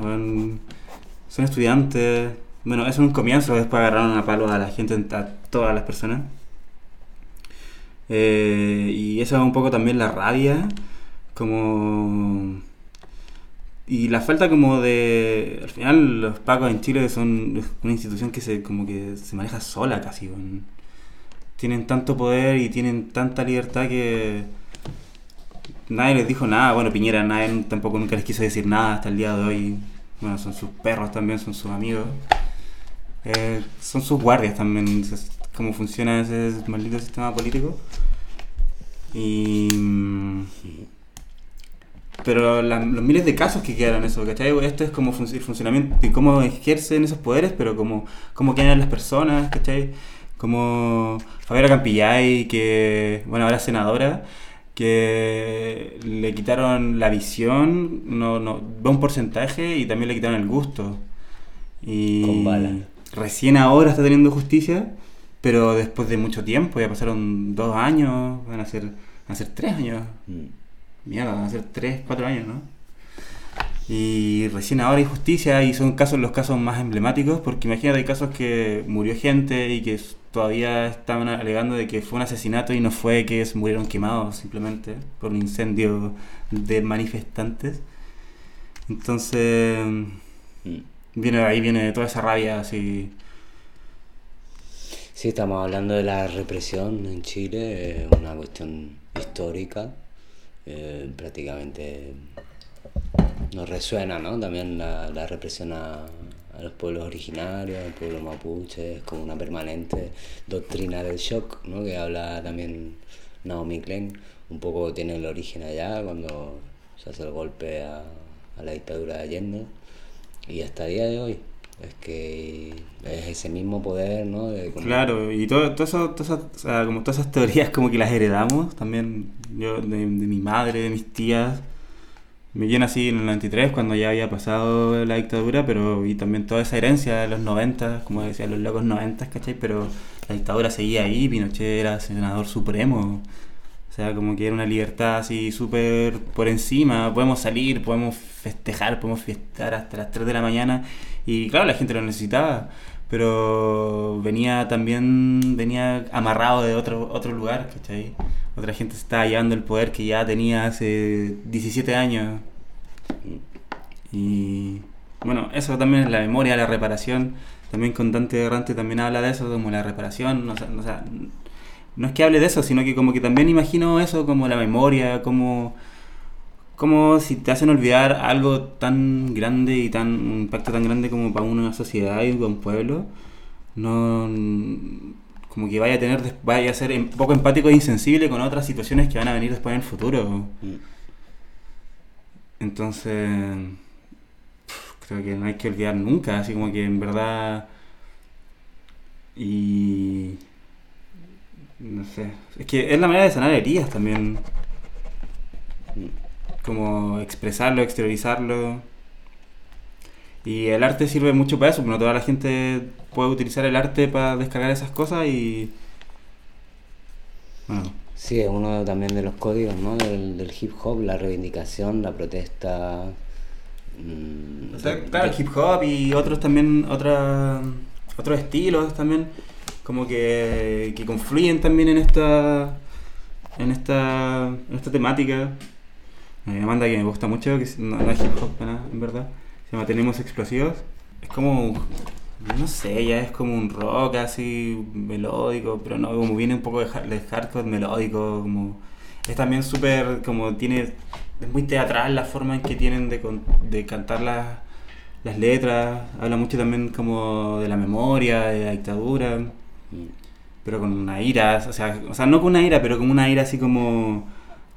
son estudiantes. Bueno, eso es un comienzo, después agarraron a palos a la gente, a todas las personas. Eh, y eso es un poco también la rabia, como... Y la falta como de... Al final los pacos en Chile son una institución que se como que se maneja sola casi. weón. Tienen tanto poder y tienen tanta libertad que nadie les dijo nada. Bueno, Piñera nadie tampoco nunca les quiso decir nada hasta el día de hoy. Bueno, son sus perros también, son sus amigos. Eh, son sus guardias también, cómo funciona ese maldito sistema político. Y... mm, Pero la- los miles de casos que quedaron eso, ¿cachai? Esto es como fun- el funcionamiento y cómo ejercen esos poderes, pero como cómo quedan las personas, ¿cachai? Como Fabiola Campillay, que, bueno, ahora es senadora, que le quitaron la visión, no, no, va un porcentaje y también le quitaron el gusto. Y Con bala. recién ahora está teniendo justicia, pero después de mucho tiempo, ya pasaron dos años, van a ser, van a ser tres años. Mm. Mierda, van a ser 3, 4 años, ¿no? Y recién ahora hay justicia y son casos los casos más emblemáticos, porque imagínate, hay casos que murió gente y que todavía estaban alegando de que fue un asesinato y no fue que se murieron quemados simplemente por un incendio de manifestantes. Entonces, Mm. viene ahí viene toda esa rabia así. Sí, estamos hablando de la represión en Chile, es una cuestión histórica, eh, prácticamente nos resuena, ¿no? También la, la represión a, a los pueblos originarios, al pueblo mapuche, es como una permanente doctrina del shock, ¿no? Que habla también Naomi Klein, un poco tiene el origen allá, cuando se hace el golpe a, a la dictadura de Allende, y hasta el día de hoy. Es que es ese mismo poder, ¿no? Claro, y todo, todo eso, todo eso- o sea, como todas esas teorías como que las heredamos también, yo de, mi madre, de mis tías. Me llena así en el 93 cuando ya había pasado la dictadura, pero y también toda esa herencia de los 90, como decían los locos 90, ¿cachai? Pero la dictadura seguía ahí, Pinochet era senador supremo. Sea, como que era una libertad así súper por encima. Podemos salir, podemos festejar, podemos fiestar hasta las 3 de la mañana. Y claro, la gente lo necesitaba. Pero venía también, venía amarrado de otro, otro lugar, ¿cachai? Otra gente se estaba llevando el poder que ya tenía hace 17 años. Y bueno, eso también es la memoria, la reparación. También con Dante Errante también habla de eso, como la reparación. No es que hable de eso, sino que como que también imagino eso como la memoria, como, como si te hacen olvidar algo tan grande y tan un impacto tan grande como para una sociedad y un pueblo, no como que vaya a tener vaya a ser un poco empático e insensible con otras situaciones que van a venir después en el futuro. Entonces, creo que no hay que olvidar nunca, así como que en verdad y no sé, es que es la manera de sanar heridas también. Como expresarlo, exteriorizarlo. Y el arte sirve mucho para eso, no toda la gente puede utilizar el arte para descargar esas cosas y... Bueno, Sí, es uno también de los códigos ¿no? del, del hip hop, la reivindicación, la protesta, mm, O sea, de- claro, el hip hop y otros también, otra, otros estilos también, como que, que confluyen también en esta, en esta, en esta temática. Hay una banda que me gusta mucho, que no, es hip hop, nada, en verdad, se llama Tenemos Explosivos. Es como, no sé, ya es como un rock así melódico, pero no, como viene un poco de, de hardcore melódico, como... Es también súper, como tiene, es muy teatral la forma en que tienen de, de cantar las, las letras, habla mucho también como de la memoria, de la dictadura, pero con una ira, o sea, o sea, no con una ira, pero con una ira así como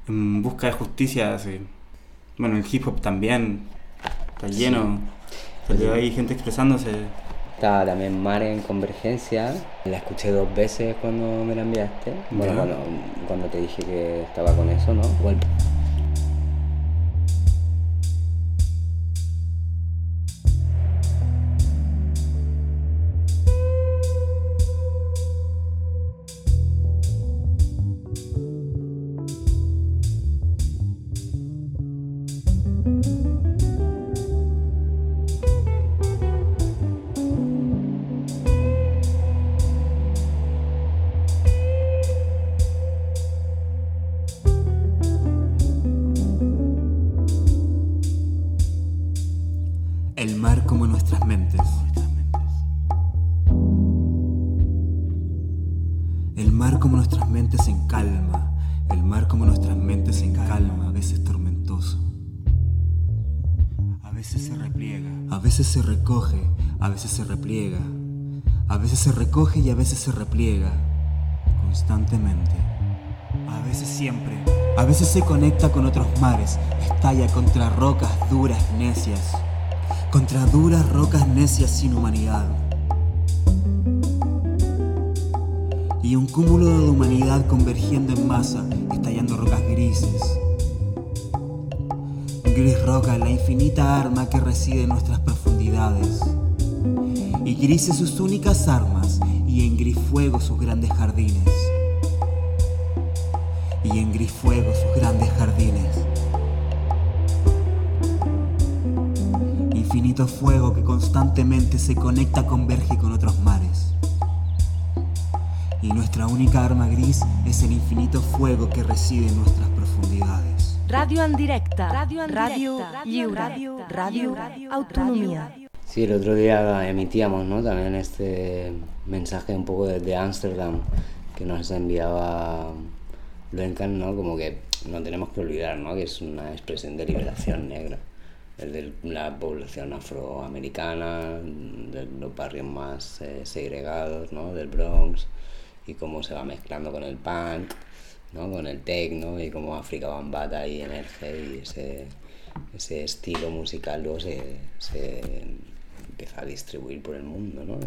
en busca de justicia, así. Bueno, el hip hop también está lleno, salió ahí gente expresándose. Estaba también Mare en Convergencia. La escuché dos veces cuando me la enviaste. Bueno, cuando, cuando te dije que estaba con eso, ¿no? Se recoge y a veces se repliega. Constantemente. A veces siempre. A veces se conecta con otros mares, estalla contra rocas duras, necias. Contra duras rocas necias sin humanidad. Y un cúmulo de humanidad convergiendo en masa, estallando rocas grises. Gris roca, la infinita arma que reside en nuestras profundidades. Y grises sus únicas armas, y en gris fuego sus grandes jardines. Y en gris fuego sus grandes jardines. Infinito fuego que constantemente se conecta, converge con otros mares. Y nuestra única arma gris es el infinito fuego que reside en nuestras profundidades. Radio en directa. Radio en Radio Lliure. Radio Autonomía. Sí, el otro día emitíamos ¿no? también este mensaje un poco desde Ámsterdam que nos enviaba Duncan, ¿no? como que no tenemos que olvidar ¿no? que es una expresión de liberación negra, el de la población afroamericana, de los barrios más eh, segregados ¿no? del Bronx y cómo se va mezclando con el punk, ¿no? con el techno y cómo África Bambata ahí emerge y ese, ese estilo musical luego se, se empieza a distribuir por el mundo, ¿no?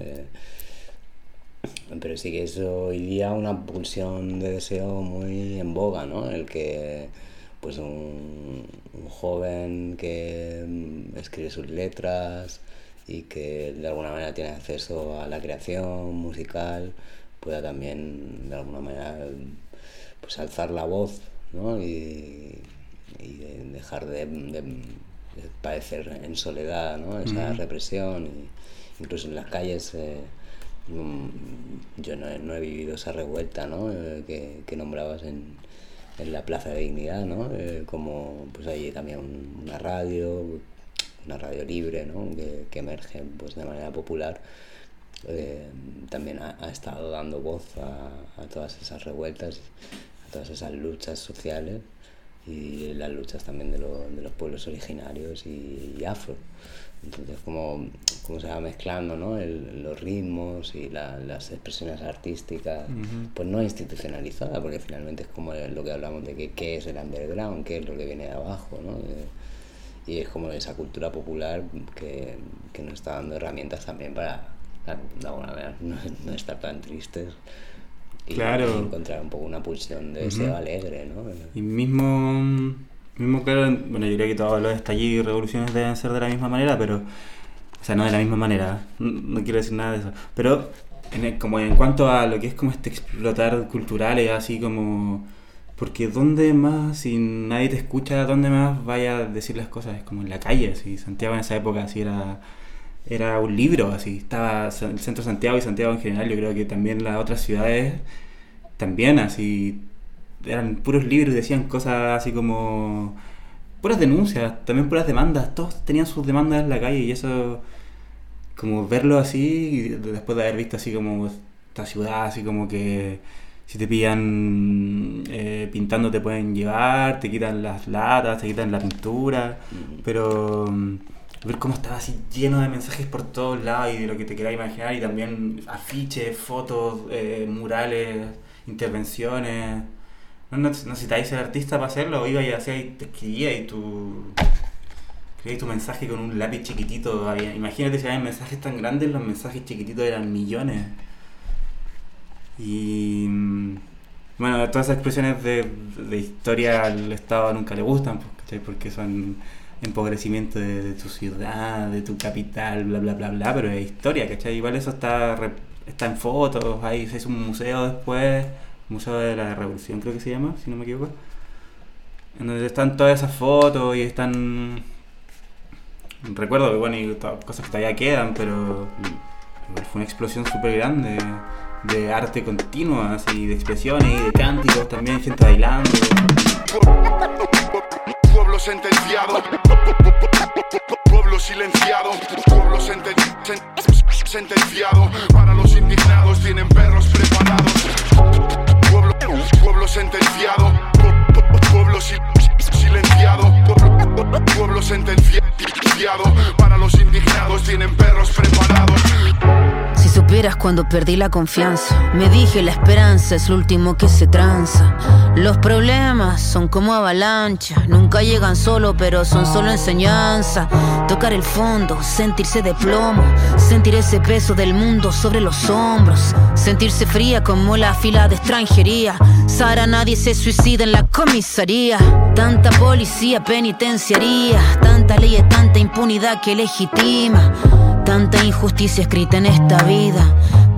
Pero sí que es hoy día una pulsión de deseo muy en boga, ¿no? El que pues un, joven que mm, escribe sus letras y que de alguna manera tiene acceso a la creación musical pueda también de alguna manera pues alzar la voz ¿no? y, y de- dejar de, de- de padecer en soledad ¿no? esa represión y incluso en las calles eh, mm, yo no he, no he vivido esa revuelta ¿no? Eh, que, que nombrabas en, en la Plaza de Dignidad ¿no? Eh, como pues hay también un- una radio una radio libre ¿no? que, que emerge pues, de manera popular también ha, ha estado dando voz a, a todas esas revueltas, a todas esas luchas sociales y las luchas también de, lo- de los pueblos originarios y, y afro. Entonces, como, como se va mezclando ¿no? El- los ritmos y la- las expresiones artísticas, Ujú. pues no institucionalizada, porque finalmente es como lo que hablamos de que, qué es el underground, qué es lo que viene de abajo, ¿no? Eh, y es como esa cultura popular que, que nos está dando herramientas también para, de alguna manera, no, no estar tan tristes y, Claro. encontrar un poco una pulsión de deseo Ujú. alegre, ¿no? Y mismo, mismo claro, bueno, yo creo que todos los estallidos y revoluciones deben ser de la misma manera, pero, o sea, no de la misma manera, no, no quiero decir nada de eso, pero en el- como en cuanto a lo que es como este explotar cultural, es así como Porque ¿dónde más, si nadie te escucha, dónde más vaya a decir las cosas? Es como en la calle, así. Santiago en esa época así era, era un libro, así. Estaba el centro de Santiago y Santiago en general. Yo creo que también las otras ciudades, también así. Eran puros libros y decían cosas así como... Puras denuncias, también puras demandas. Todos tenían sus demandas en la calle y eso... Como verlo así, después de haber visto así como esta ciudad, así como que si te pillan eh, pintando te pueden llevar, te quitan las latas, te quitan la pintura, pero mm, ver cómo estaba así lleno de mensajes por todos lados y de lo que te queráis imaginar y también afiches, fotos, eh, murales, intervenciones. No, no necesitáis ser artista para hacerlo, iba y hacía y te escribía y tu escribías tu mensaje con un lápiz chiquitito. había- Imagínate si había mensajes tan grandes, los mensajes chiquititos eran millones. Y mm, bueno, todas esas expresiones de, de historia al Estado nunca le gustan, pues, porque son empobrecimiento de, tu ciudad, de tu capital, bla, bla, bla, bla, pero es historia, ¿cachai? Igual eso está, está en fotos, ahí se hizo un museo después, Museo de la Revolución creo que se llama, si no me equivoco, en donde están todas esas fotos y están... Recuerdo que bueno, y cosas que todavía quedan, pero fue una explosión súper grande de arte continua, así, de expresiones y de cánticos también, gente bailando. Pueblo sentenciado. Pueblo silenciado. Pueblo senten- sen- sentenciado. Para los indignados tienen perros preparados. Pueblo, pueblo sentenciado. Pu- Pueblo si- silenciado. Pu- Pueblo sentenciado. Para los indignados tienen perros preparados. Supieras cuando perdí la confianza, me dije la esperanza es lo último que se tranza. Los problemas son como avalanchas, nunca llegan solo, pero son solo enseñanza. Tocar el fondo, sentirse de plomo, sentir ese peso del mundo sobre los hombros, sentirse fría como la fila de extranjería. Sara, nadie se suicida en la comisaría. Tanta policía penitenciaría, tanta ley y tanta impunidad que legitima. Tanta injusticia escrita en esta vida.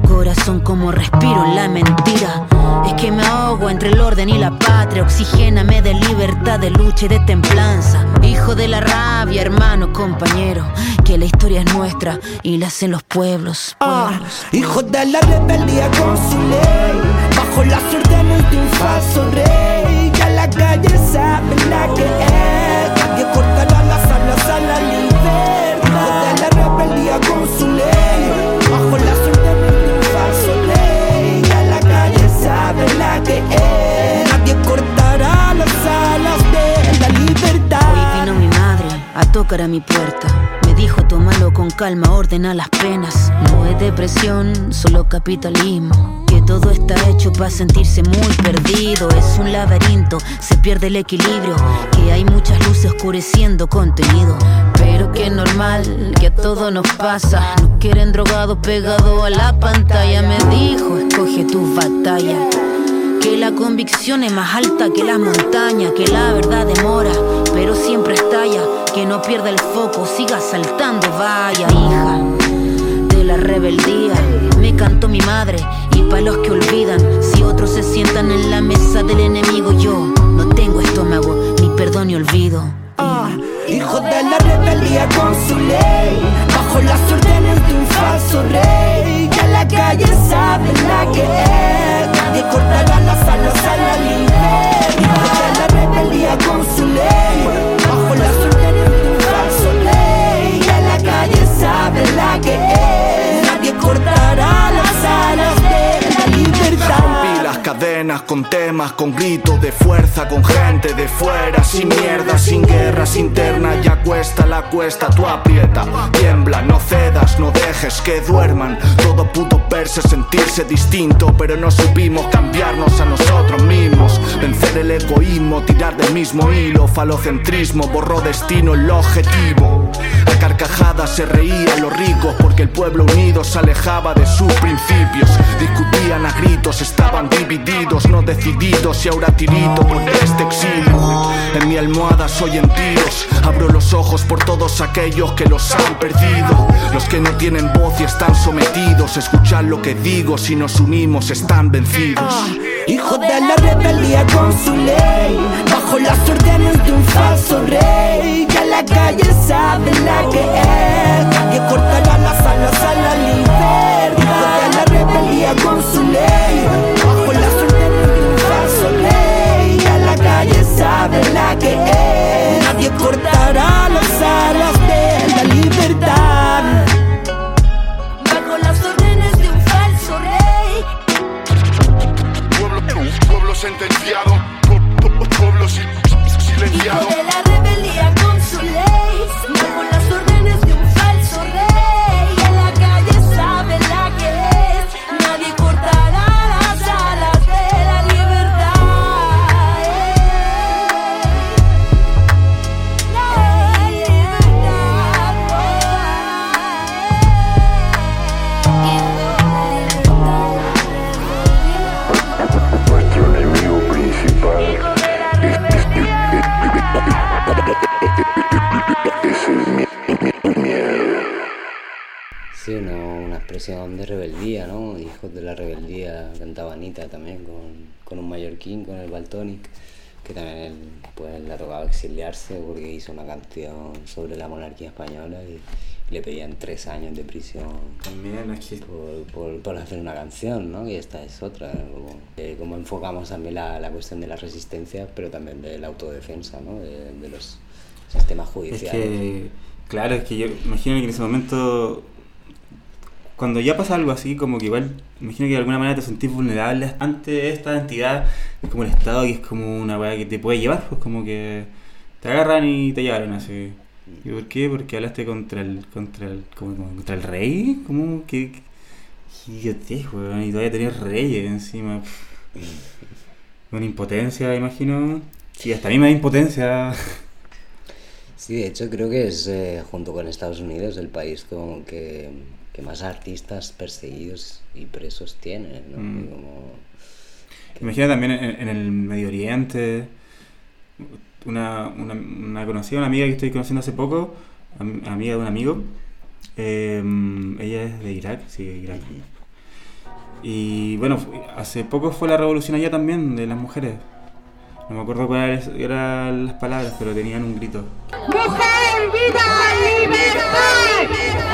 Corazón como respiro en la mentira. Es que me ahogo entre el orden y la patria. Oxigéname de libertad, de lucha y de templanza. Hijo de la rabia, hermano, compañero. Que la historia es nuestra y la hacen los pueblos. pueblos. Hijo de la rebeldía con su ley, bajo las órdenes de un falso rey. Ya la calle sabe la que es, nadie cortará las alas a la libertad. A tocar a mi puerta. Me dijo, tómalo con calma, ordena las penas. No es depresión, solo capitalismo. Que todo está hecho para sentirse muy perdido. Es un laberinto, se pierde el equilibrio. Que hay muchas luces oscureciendo contenido. Pero que es normal, que a todo nos pasa. Nos quieren drogados pegados a la pantalla. Me dijo, escoge tus batallas. Que la convicción es más alta que la montaña, que la verdad demora, pero siempre estalla. Que no pierda el foco, siga saltando, vaya hija de la rebeldía. Me cantó mi madre, y para los que olvidan, si otros se sientan en la mesa del enemigo, yo no tengo estómago, ni perdón ni olvido. Ah, hijo de la rebeldía con su ley, bajo las órdenes de un falso rey. Ya la calle sabe la que es, nadie cortará las alas a la libertad. Hijo de la rebeldía con su ley, que nadie cortará las cadenas con temas, con gritos de fuerza, con gente de fuera, sin mierda, sin guerras internas, ya cuesta la cuesta, tú aprieta, tiembla, no cedas, no dejes que duerman, todo pudo verse, sentirse distinto, pero no supimos cambiarnos a nosotros mismos, vencer el egoísmo, tirar del mismo hilo, falocentrismo, borró destino el objetivo, a carcajadas se reían los ricos porque el pueblo unido se alejaba de sus principios, discutían a gritos, estaban divididos, divididos, no decididos y ahora tirito por este exilio. En mi almohada soy en tiros, abro los ojos por todos aquellos que los han perdido. Los que no tienen voz y están sometidos, escuchad lo que digo, si nos unimos están vencidos. Hijo de la rebeldía con su ley, bajo las órdenes de un falso rey, que la calle sabe la que es, que cortará las alas a la libertad. Hijo de la rebeldía con su ley. sabe la que es. Nadie cortará las alas de la libertad. Bajo las órdenes de un falso rey. Pueblo, pueblo sentenciado, pueblo silenciado. Expresión de rebeldía, ¿no? Hijos de la rebeldía cantaba Anita también con, con un mallorquín, con el Baltonic, que también él, pues, le ha tocado exiliarse porque hizo una canción sobre la monarquía española y le pedían tres años de prisión También es que por, por, por hacer una canción, ¿no? Y esta es otra, como, eh, como enfocamos también la, la cuestión de la resistencia, pero también de la autodefensa, ¿no? De, de los sistemas Es judiciales. que, claro, es que yo imagino que en ese momento, cuando ya pasa algo así, como que igual, imagino que de alguna manera te sentís vulnerable ante esta entidad, como el Estado, que es como una weá que te puede llevar, pues como que te agarran y te llevaron así. ¿Y por qué? Porque hablaste contra el, contra el, como- contra el rey, como que idiotez, weón, y todavía tenés reyes encima. Una impotencia, imagino. Sí, hasta a mí me da impotencia. Sí, de hecho creo que es, eh, junto con Estados Unidos, el país como que, que más artistas perseguidos y presos tiene, ¿no? Mm. Como- Imagina también en, en el Medio Oriente, una, una, una conocida, una amiga que estoy conociendo hace poco, am- amiga de un amigo, eh, ella es de Irak, sí, de Irak. Y bueno, hace poco fue la revolución allá también de las mujeres. No me acuerdo cuáles eran las palabras, pero tenían un grito. Mujer, vida, libertad.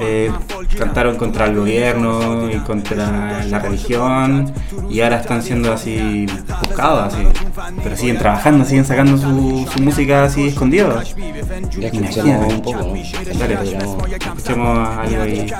eh, cantaron contra el gobierno y contra la religión y ahora están siendo así buscados así. Pero siguen trabajando, siguen sacando su, su música así escondido. Ya escuchemos Imagínate. un poco, ¿no? Dale, Podríamos- escuchemos algo ahí.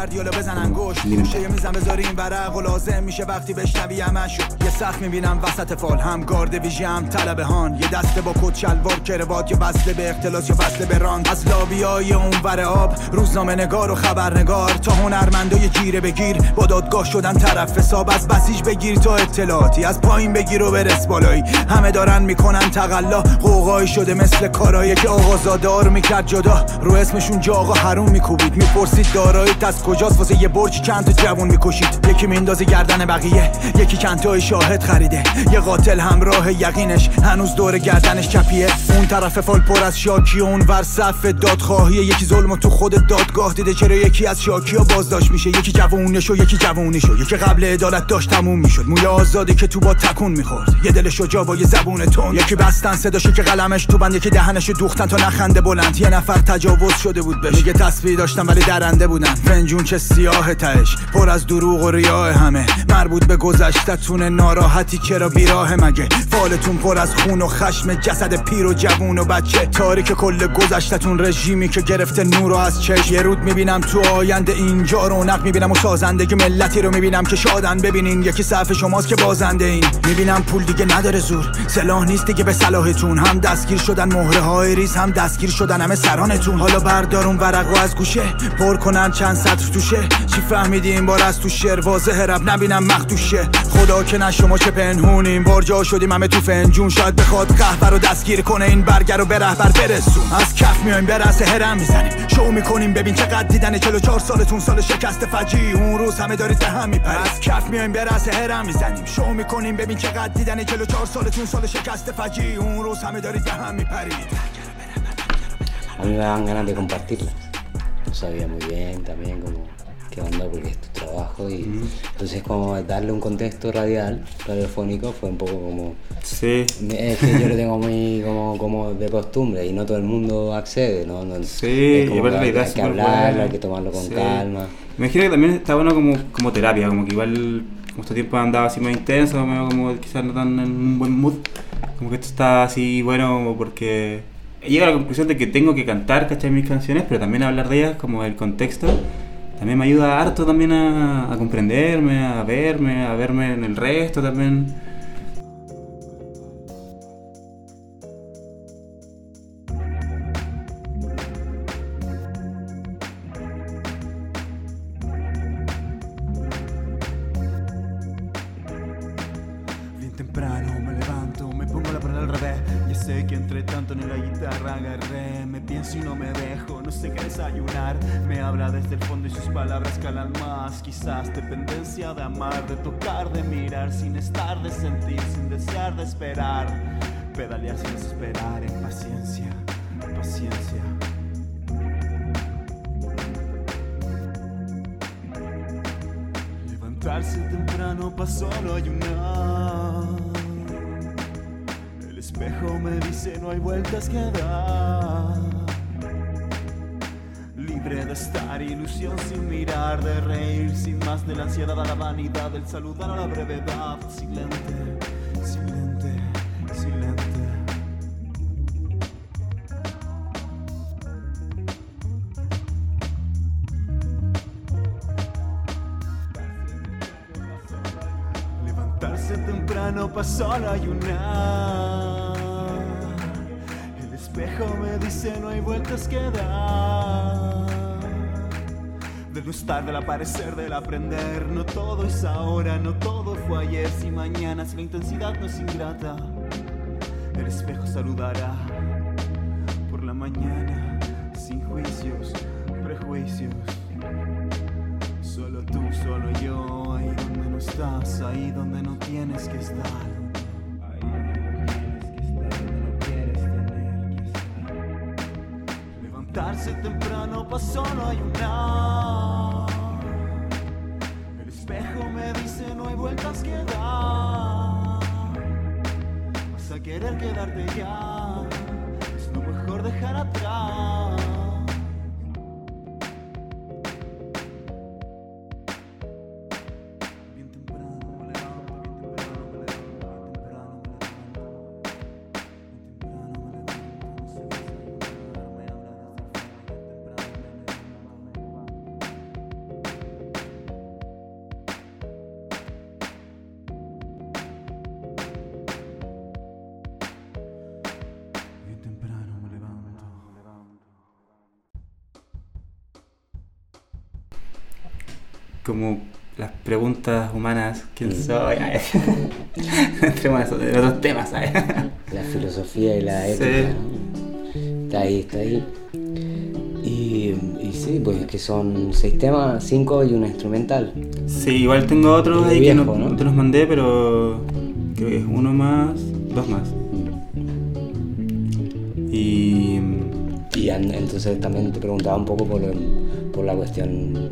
گوشه میزم بذاری این ورق و لازم میشه وقتی بشنوی همشو یه سخت میبینم وسط فال هم گارد ویژه هم طلب هان یه دسته با کت شلوار کروات یا وصله به اختلاس یا وصله به ران از لابیای اون ور آب روزنامه نگار و خبرنگار تا هنرمندای جیره بگیر. با دادگاه شدن طرف حساب از بسیج بگیر تا اطلاعاتی. از پایین بگیر و برس بالایی. همه دارن می‌کنن تقلا. قوقایی شده مثل کارایی که آقازاده رو می‌کرد جدا. رو اسمشون جا آقا حروم میکوبید. می‌پرسید داراییت از کجاست؟ واسه یه برج چند تا جوون می‌کشید. یکی میندازه گردن بقیه. یکی چند تای شاهد خریده. یه قاتل همراه یقینش. هنوز دور گردنش کپیه اون طرف فال پر از شاکی اون ور صف دادخواهی. یکی ظلم تو خود دادگاه دیده چرا یکی از شاکی ها بازداشت میشه. یکی جوونش و یکی جوونیش و یکی قبل عدالت داشت تموم می‌شد. موی آزادی که تو با تکون می‌خورد. یه دل شجاع و یه زبون تون یکی بستن صداشو که قلمش تو بند یکی دهنشو دوختن تا نخنده بلند. یه نفر تجاوز شده بود بهش. میگه تسبیح داشتم ولی درنده بودن. فنجون چه سیاه تهش. پر از دروغ و ریاه همه. مربوط به گذشتتون ناراحتی چرا بیراه مگه؟ فالتون پر از خون و خشم جسد پیر و جوون و بچه. تاریک کل گذشتتون رژیمی که گرفته نور از چشم. یه رود می‌بینم تو آینده اینجا رونق می‌بینم و سازندگی ملتی رو می‌بینم که شادن. ببینین یکی صف شماست که بازنده این. می‌بینم پول دیگه نداره زور. سلاح نیست دیگه به صلاحتون هم دستگیر شدن مهره های ریز هم دستگیر شدن همه سرانتون. حالا بردار اون ورق و از گوشه. پر کنن چند سطر توشه. چی فهمیدی این بار از تو شعر واضح رب نبینم مخدوشه خدا که نه شما چه پنهونیم. بار جا شدیم همه تو فنجون. شاید بخواد قهبر رو دستگیر کنه. این برگر رو به رهبر برسون. از کف میایم به رأس هرم می‌زنیم. شو می‌کنیم ببین چقدر دیدن 44 سالتون سال شکست فجی. اون روز همه دارید به هم میپرید. از کف میایم به رأس هرم می‌زنیم. شو می‌کنیم ببین چقدر دیدن 44 سالتون سال شکست فجی. اون روز همه دارید به هم میپرید. A mí me daban ganas de compartirlas. No sabía muy bien también como qué onda porque es tu trabajo y entonces como darle un contexto radial, radiofónico fue un poco como... Sí. Es que yo lo tengo muy como, como de costumbre y no todo el mundo accede, ¿no? no Sí, es como que la hay, idea hay es que hablarlo, buena. hay que tomarlo con Sí. calma. Me imagino que también está bueno como, como terapia, como que igual como este tiempo andaba así más intenso, medio como quizás no tan en un buen mood, como que esto está así bueno porque llego a la conclusión de que tengo que cantar, ¿cachai? Mis canciones, pero también hablar de ellas como el contexto. También me ayuda harto también a, a comprenderme, a verme, a verme en el resto también. De amar, de tocar, de mirar, sin estar, de sentir, sin desear, de esperar. Pedalear sin desesperar, en paciencia, paciencia. Levantarse temprano para solo ayunar. El espejo me dice no hay vueltas que dar. Libre de estar, ilusión sin mirar, de reír sin más de la ansiedad a la vanidad, del saludar a la brevedad. Silente, silente, silente. Levantarse temprano para solo ayunar. El espejo me dice no hay vueltas que dar. Del no del aparecer, del aprender. No todo es ahora, no todo fue ayer. Si mañana, si la intensidad no es ingrata, el espejo saludará por la mañana, sin juicios, prejuicios. Solo tú, solo yo, ahí donde no estás, ahí donde no tienes que estar. Levantarse temprano para solo ayunar. El espejo me dice no hay vueltas que dar. Vas a querer quedarte ya, es lo mejor dejar atrás. Como las preguntas humanas, ¿quién soy? Entremos en otros temas, ¿sabes? La filosofía y la Sí. ética. ¿no? Está ahí, está ahí. Y, y sí, pues que son seis temas, cinco y una instrumental. Sí, igual tengo otros ahí viejo, que no, ¿no? no te los mandé, pero creo que es uno más, dos más. Y Y entonces también te preguntaba un poco por, por la cuestión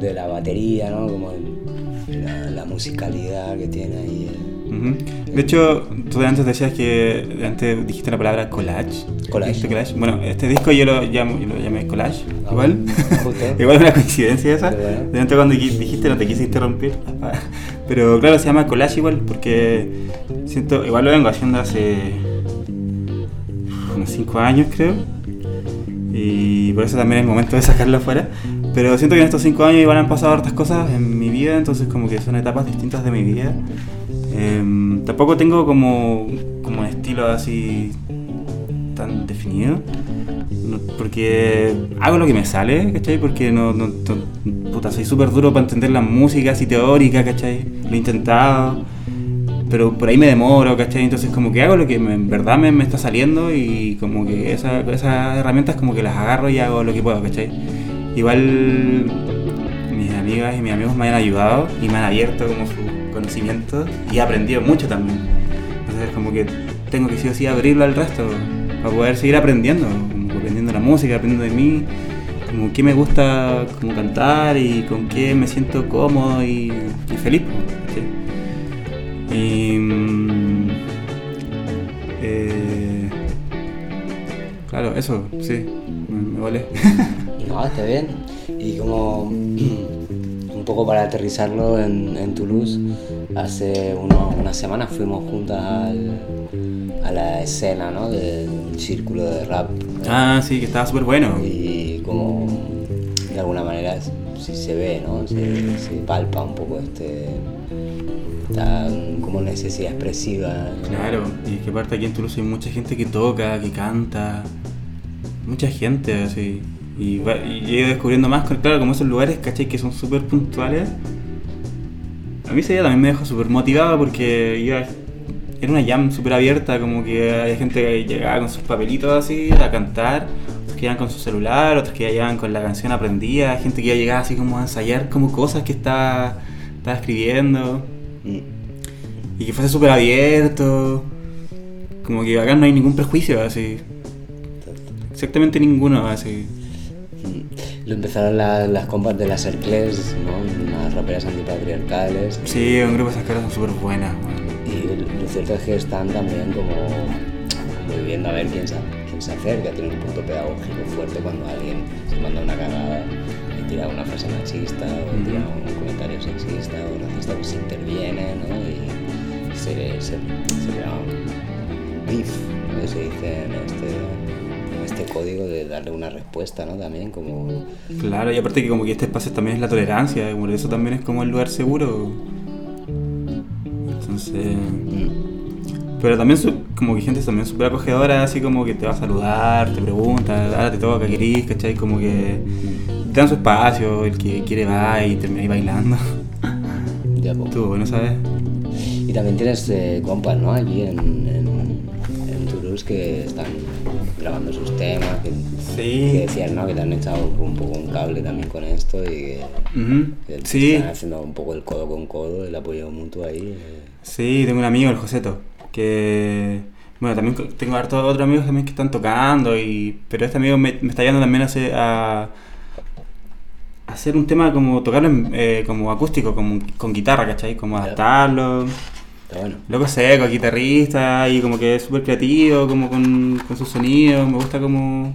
de la batería, ¿no? Como la, la musicalidad que tiene ahí. eh. De hecho, tú antes decías que antes dijiste la palabra collage. Collage. Bueno, este disco yo lo llamo, yo lo llamé collage. Ah, igual. igual una coincidencia esa. Bueno. De antes cuando dijiste no te quise interrumpir. Pero claro, se llama collage igual porque siento, igual lo vengo haciendo hace unos 5 años creo. Y por eso también es momento de sacarlo afuera. Pero siento que en estos 5 años igual han pasado hartas cosas en mi vida, entonces como que son etapas distintas de mi vida. Em, tampoco tengo como, como un estilo así tan definido. Porque hago lo que me sale, ¿cachai? Porque no, no, no- puta, soy súper duro para entender la música así teórica, ¿cachai? Lo he intentado, pero por ahí me demoro, ¿cachai? Entonces como que hago lo que me- en verdad me, me está saliendo y como que esa- esas herramientas como que las agarro y hago lo que puedo, ¿cachai? Igual mis amigas y mis amigos me han ayudado y me han abierto como su conocimiento y he aprendido mucho también. Entonces como que tengo que sí o sí abrirlo al resto para poder seguir aprendiendo, aprendiendo la música, aprendiendo de mí, como qué me gusta como cantar y con qué me siento cómodo y, feliz. ¿cachai? Y, mm, eh, claro, eso, sí, me, me volé. No, está bien. Y como un poco para aterrizarlo en, en Toulouse, hace uno- unas semanas fuimos juntas al- a la escena ¿no? del círculo de rap. Ah, sí, que estaba súper bueno. Y como de alguna manera sí se ve, ¿no? Se, se palpa un poco este. esta como necesidad expresiva. ¿no? Claro, y que aparte aquí en Toulouse hay mucha gente que toca, que canta, mucha gente así. Y, va- y he ido descubriendo más, claro, como esos lugares, ¿cachai? Que son súper puntuales. A mí ese día también me dejó súper motivado porque iba, era una jam súper abierta, como que había gente que llegaba con sus papelitos así a cantar, otros que iban con su celular, otros que ya llegaban con la canción aprendida, gente que ya llegaba así como a ensayar como cosas que estaba, estaba escribiendo. Y que fuese súper abierto. Como que acá no hay ningún prejuicio, así. Exactamente ninguno, así. Lo empezaron la- las compas de las Hercles, ¿no? Unas raperas antipatriarcales. Sí, un grupo de esas caras son súper buenas. Y lo cierto es que están también como, como viendo a ver quién se, quién se acerca, tiene un punto pedagógico fuerte cuando alguien se manda una cagada y tira una frase machista o tira un comentario sexista o racista, pues se interviene, ¿no? Y se, se, se crea un beef, ¿no? Se dice en este, este código de darle una respuesta, ¿no? También como... Claro, y aparte que como que este espacio también es la tolerancia, como eso también es como el lugar seguro. Entonces... Pero también como que gente también súper acogedora, así como que te va a saludar, te pregunta, ahora te toca, querís, ¿cachai? Como que te dan su espacio, el que quiere va y termina ahí bailando. Ya, pues. Tú, bueno, ¿sabes? Y también tienes eh, compas, ¿no? Allí en, en, en Toulouse que están grabando sus temas, que, que decían, ¿no? Que te han echado un poco un cable también con esto y que, sí. están haciendo un poco el codo con codo, el apoyo mutuo ahí. eh. Sí, tengo un amigo, el Joseto, que... Bueno, también tengo hartos otros amigos también que están tocando, y pero este amigo me, me está ayudando también a hacer, a, a hacer un tema como tocarlo en- eh, como acústico, como con guitarra, ¿cachai? Como adaptarlo. Está bueno. Loco seco, guitarrista, y como que es súper creativo, como con, con sus sonidos, me gusta como...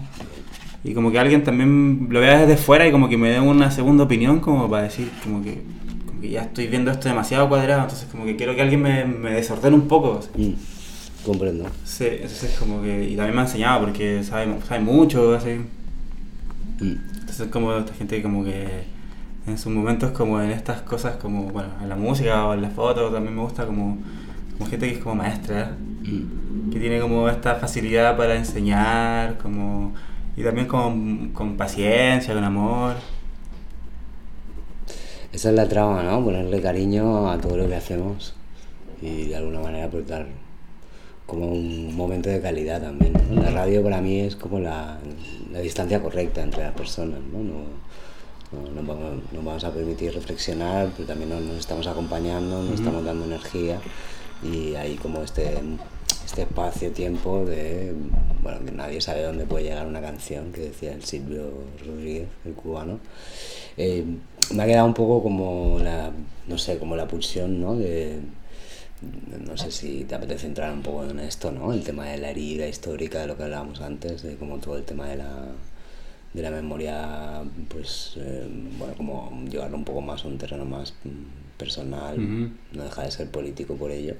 Y como que alguien también lo vea desde fuera y como que me dé una segunda opinión como para decir como que, como que ya estoy viendo esto demasiado cuadrado, entonces como que quiero que alguien me, me desordene un poco. Mm, comprendo. Sí, entonces como que... Y también me ha enseñado porque sabe, sabe mucho, así. Mm. Entonces como esta gente como que en sus momentos como en estas cosas como, bueno, en la música o en las fotos también me gusta como, como gente que es como maestra, que tiene como esta facilidad para enseñar, como... Y también con, con paciencia, con amor. Esa es la trama, ¿no? Ponerle cariño a todo lo que hacemos y de alguna manera dar como un momento de calidad también. ¿no? La radio para mí es como la, la distancia correcta entre las personas, ¿no? No, no, nos vamos, nos vamos a permitir reflexionar, pero también nos, nos estamos acompañando, nos Ujú. estamos dando energía y hay como este, este espacio-tiempo de, bueno, que nadie sabe dónde puede llegar una canción, que decía el Silvio Rodríguez, el cubano. Eh, me ha quedado un poco como la, no sé, como la pulsión, ¿no? De, no sé si te apetece entrar un poco en esto, ¿no? El tema de la herida histórica, de lo que hablábamos antes, de como todo el tema de la, de la memoria, pues, eh, bueno, como llevarlo un poco más a un terreno más mm, personal, no deja de ser político por ello.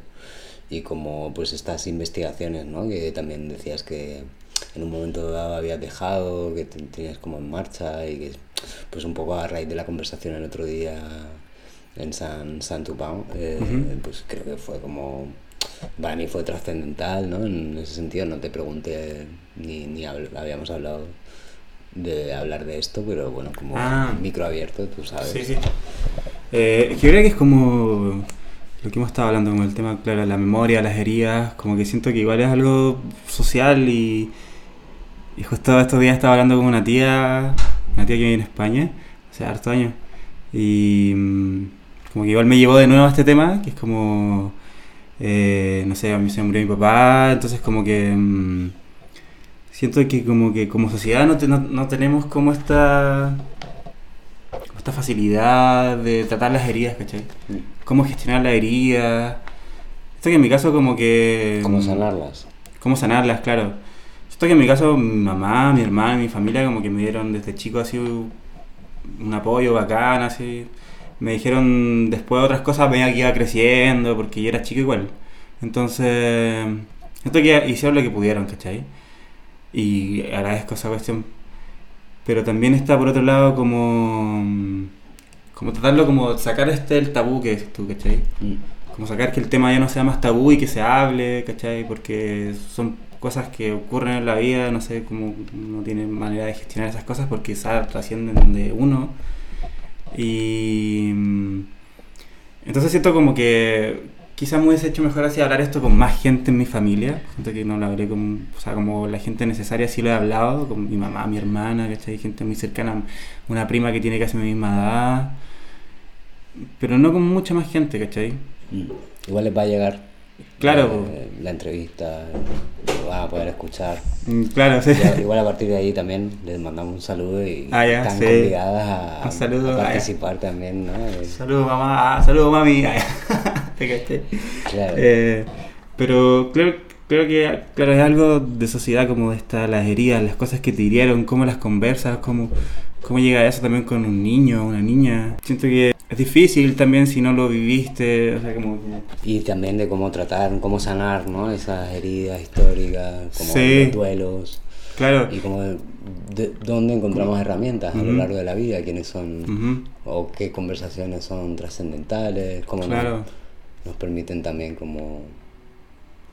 Y como, pues, estas investigaciones, ¿no? Que también decías que en un momento dado habías dejado, que te- tenías como en marcha y que, pues, un poco a raíz de la conversación el otro día en San, San Tupão, eh, pues creo que fue como para mí fue trascendental, ¿no? En ese sentido no te pregunté ni, ni habl- habíamos hablado de hablar de esto, pero bueno, como Ah. micro abierto, tú sabes. Sí, sí. Eh, yo creo que es como lo que hemos estado hablando, como el tema, claro, la memoria, las heridas, como que siento que igual es algo social y, y justo estos días estaba hablando con una tía, una tía que vive en España, hace harto años, y mm, como que igual me llevó de nuevo a este tema, que es como, eh, no sé, a mí se murió mi papá, entonces como que... mm, siento que como que como sociedad no, te- no, no tenemos como esta como esta facilidad de tratar las heridas, ¿cachai? Cómo gestionar las heridas. Esto que en mi caso como que... Cómo sanarlas. Cómo sanarlas, claro. Esto que en mi caso mi mamá, mi hermana, mi familia como que me dieron desde chico así un apoyo bacán, así. me dijeron después otras cosas, veía que iba creciendo, porque yo era chico igual. Entonces, siento que hicieron lo que pudieron, ¿cachai? Y agradezco esa cuestión. Pero también está por otro lado como. Como tratarlo como sacar este el tabú que es tú, ¿cachai? Como sacar que el tema ya no sea más tabú y que se hable, ¿cachai? Porque son cosas que ocurren en la vida, no sé cómo uno tiene manera de gestionar esas cosas porque sa- trascienden de uno. Y. mm, Entonces siento como que quizás me hubiese hecho mejor así hablar esto con más gente en mi familia. Siento que no lo hablé con. O sea, como la gente necesaria sí lo he hablado, con mi mamá, mi hermana, ¿cachai? Gente muy cercana, una prima que tiene casi mi misma edad. Pero no con mucha más gente, ¿cachai? Igual les va a llegar Claro. eh, la entrevista, lo van a poder escuchar. Mm, claro, sí. Ya- igual a partir de ahí también les mandamos un saludo y Ah, ya, están sí. convidadas a, ah, participar también, ¿no? Saludos mamá, ah, saludos mami. Claro. Eh, pero creo, creo que claro, es algo de sociedad como esta, las heridas, las cosas que te hirieron, cómo las conversas, cómo, cómo llega eso también con un niño, una niña. Siento que es difícil también si no lo viviste, o sea, como... Y también de cómo tratar, cómo sanar, ¿no? Esas heridas históricas, como Sí. los duelos. Claro. Y como de, de- dónde encontramos herramientas a lo Ujú. largo de la vida, quiénes son, Ujú. o qué conversaciones son trascendentales, cómo Claro. Nos, permiten también como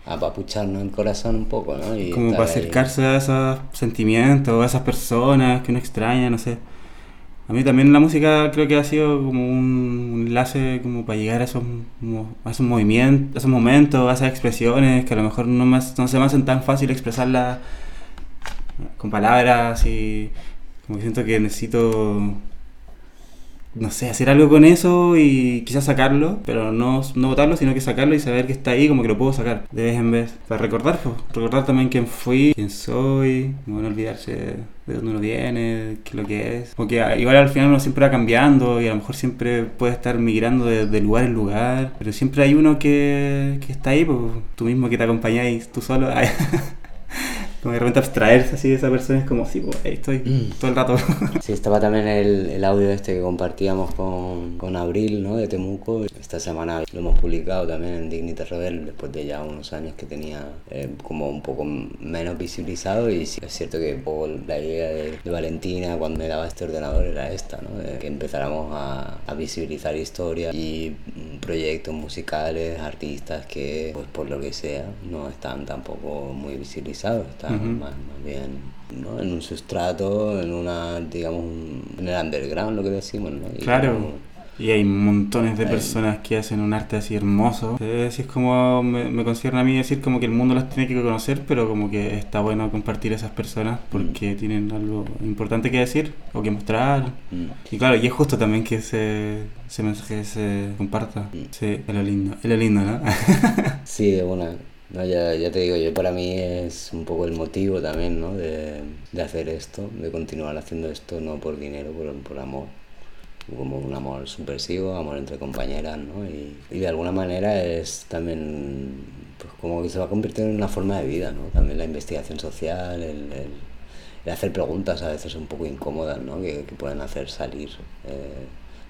apapucharnos el corazón un poco, ¿no? Y como para ahí. acercarse a esos sentimientos, a esas personas que uno extraña, no sé. A mí también la música creo que ha sido como un, enlace como para llegar a esos, a esos movimientos, a esos momentos, a esas expresiones que a lo mejor no, hace- no se me hacen tan fácil expresarlas con palabras y como que siento que necesito no sé, hacer algo con eso y quizás sacarlo, pero no, no botarlo, sino que sacarlo y saber que está ahí, como que lo puedo sacar de vez en vez. Para recordar, pues, recordar también quién fui, quién soy, no olvidarse de dónde uno viene, qué es lo que es. Porque igual al final uno siempre va cambiando y a lo mejor siempre puede estar migrando de, de lugar en lugar, pero siempre hay uno que, que está ahí, pues, tú mismo que te acompañáis tú solo. Como de repente abstraerse así de esa persona es como, sí, pues ahí estoy todo el rato. Sí, estaba también el, el audio este que compartíamos con, con Abril, ¿no? De Temuco. Esta semana lo hemos publicado también en Dignity Rebel, después de ya unos años que tenía eh, como un poco menos visibilizado. Y sí, es cierto que poco la idea de, de Valentina cuando me daba este ordenador era esta, ¿no? De que empezáramos a, a visibilizar historias y mm, proyectos musicales, artistas que, pues por lo que sea, no están tampoco muy visibilizados, están Ujú. más, más bien ¿no? en un sustrato, en una, digamos, un- en el underground, lo que decimos, ¿no? Y Claro. como- Y hay montones de personas que hacen un arte así hermoso. Así es como me, me concierne a mí decir como que el mundo las tiene que conocer, pero como que está bueno compartir esas personas porque tienen algo importante que decir o que mostrar. Mm. Y claro, y es justo también que ese, ese mensaje se comparta. Sí, es lo lindo. Es lo lindo, ¿no? Sí, de una. No, ya, ya te digo, yo para mí es un poco el motivo también, ¿no? De, de hacer esto, de continuar haciendo esto, no por dinero, por, por amor. Como un amor subversivo, amor entre compañeras, ¿no? Y, y de alguna manera es también, pues como que se va convirtiendo en una forma de vida, ¿no? También la investigación social, el, el- el hacer preguntas a veces un poco incómodas, ¿no? Que, que pueden hacer salir, eh,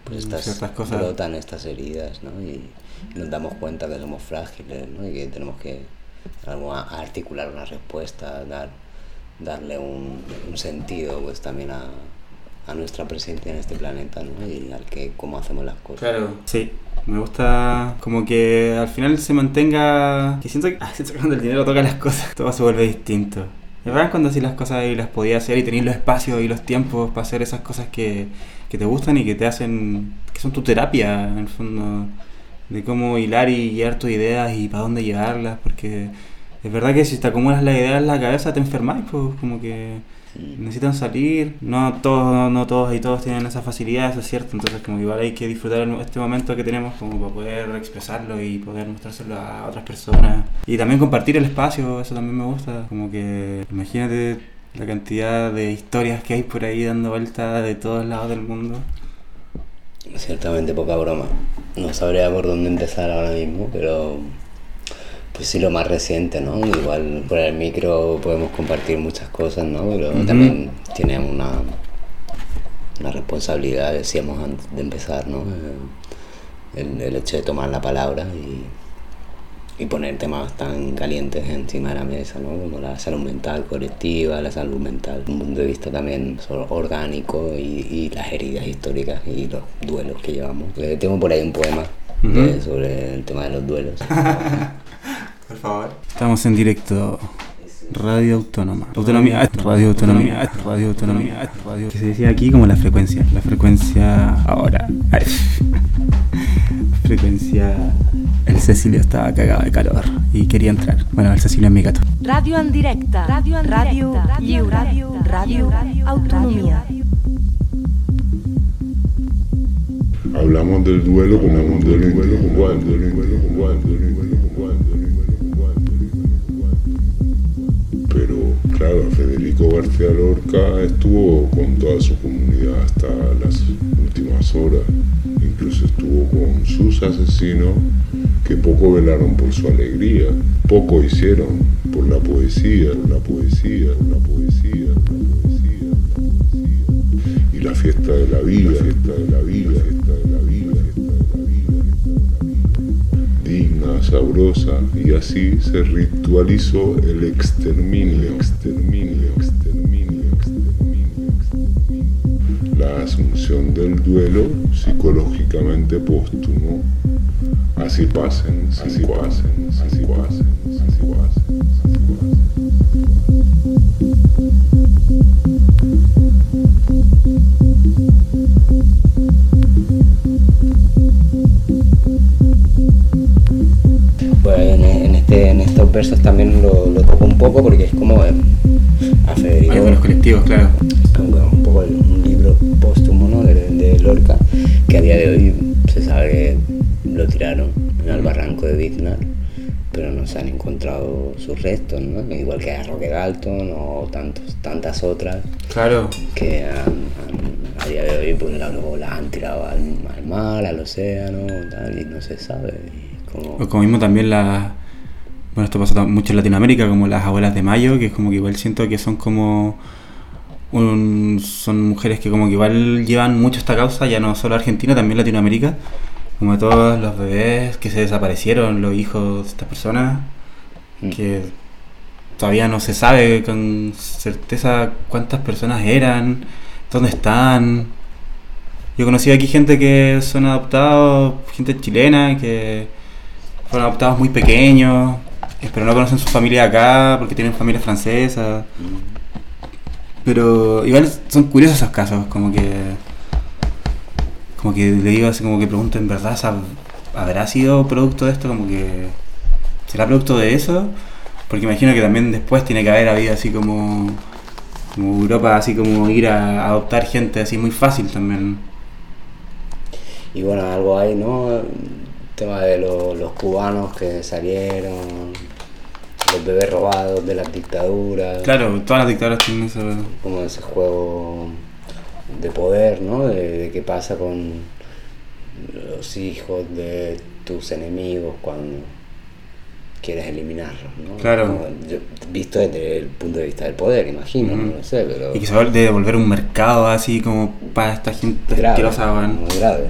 pues estas, ciertas cosas. brotan estas heridas, ¿no? Y, nos damos cuenta que somos frágiles, ¿no? Y que tenemos que articular una respuesta, dar, darle un, un sentido, pues también a, a nuestra presencia en este planeta, ¿no? Y al que cómo hacemos las cosas. Claro. Sí, me gusta como que al final se mantenga... Que siento que, ah, siento que cuando el dinero toca las cosas, todo se vuelve distinto. Es verdad cuando así las cosas y las podías hacer y tenéis los espacios y los tiempos para hacer esas cosas que, que te gustan y que te hacen... que son tu terapia, en el fondo, de cómo hilar y guiar tus ideas y para dónde llevarlas, porque es verdad que si te acumulas las ideas en la cabeza te enfermáis, pues como que necesitan salir. No todos, no todos y todos tienen esa facilidad, eso es cierto. Entonces como igual hay que disfrutar este momento que tenemos como para poder expresarlo y poder mostrárselo a otras personas. Y también compartir el espacio, eso también me gusta. Como que imagínate la cantidad de historias que hay por ahí dando vuelta de todos lados del mundo. Ciertamente poca broma. No sabría por dónde empezar ahora mismo, pero pues sí lo más reciente, ¿no? Igual por el micro podemos compartir muchas cosas, ¿no? Pero Ujú. también tiene una una responsabilidad, decíamos antes de empezar, ¿no? Eh, El, el hecho de tomar la palabra y, y poner temas tan calientes encima de la mesa, ¿no? Como la salud mental colectiva, la salud mental, un punto de vista también orgánico y, y las heridas históricas y los duelos que llevamos. Eh, Tengo por ahí un poema de- Ujú. sobre el tema de los duelos. Por favor. Estamos en directo. Radio Autónoma. Autonomía. Radio Autonomía. Radio Autonomía. Radio. Que se decía aquí como la frecuencia. La frecuencia ahora. Frecuencia. El Cecilio estaba cagado de calor y quería entrar. Bueno, el Cecilio es mi gato. Radio en directa. Radio en Radio Lliure. Radio, Radio Autonomía. Hablamos del duelo como duelo individual, duelo individual, duelo individual, duelo Pero claro, Federico García Lorca estuvo con toda su comunidad hasta las últimas horas. Incluso estuvo con sus asesinos que poco velaron por su alegría, poco hicieron por la poesía, por la poesía, por la poesía, por la poesía, por la poesía. Y la fiesta de la vida, la fiesta de la vida, la fiesta de la vida, sabrosa, y así se ritualizó el exterminio, exterminio, exterminio, exterminio, exterminio. La asunción del duelo psicológicamente póstumo. Así pasen, así pasen, así pasen, así pasen, versos también lo, lo toco un poco porque es como eh, a Federico. Algunos colectivos, claro. Un, poco el- un libro póstumo ¿no? de, de Lorca que a día de hoy se sabe que lo tiraron en el barranco de Biznar, pero no se han encontrado sus restos, ¿no? igual que a Roque Galton o tantos, tantas otras Claro. que han- han- a día de hoy pues, las han tirado al, al mar, al océano tal, y no se sabe. como- O como mismo también la... Bueno, esto pasa mucho en Latinoamérica, como las abuelas de Mayo, que es como que igual siento que son como... un- son mujeres que como que igual llevan mucho esta causa, ya no solo Argentina, también Latinoamérica. Como todos los bebés que se desaparecieron, los hijos de estas personas, que todavía no se sabe con certeza cuántas personas eran, dónde están. Yo conocí aquí gente que son adoptados, gente chilena, que fueron adoptados muy pequeños, pero no conocen su familia acá porque tienen familia francesa. Pero igual son curiosos esos casos, como que. Como que le digo así, como que pregunto, ¿en verdad habrá sido producto de esto? Como que. ¿Será producto de eso? Porque imagino que también después tiene que haber habido así como. Como Europa, así como ir a adoptar gente así muy fácil también. Y bueno, algo hay, ¿no? El tema de lo- los cubanos que salieron, los bebés robados de las dictaduras. Claro, todas las dictaduras tienen eso. Como ese juego de poder, ¿no? De, de qué pasa con los hijos de tus enemigos cuando quieres eliminarlos, ¿no? Claro. Yo- visto desde el punto de vista del poder, imagino, no lo sé, pero... Y que se va a devolver un mercado así como para esta gente Grave, asquerosa, weón. muy grave.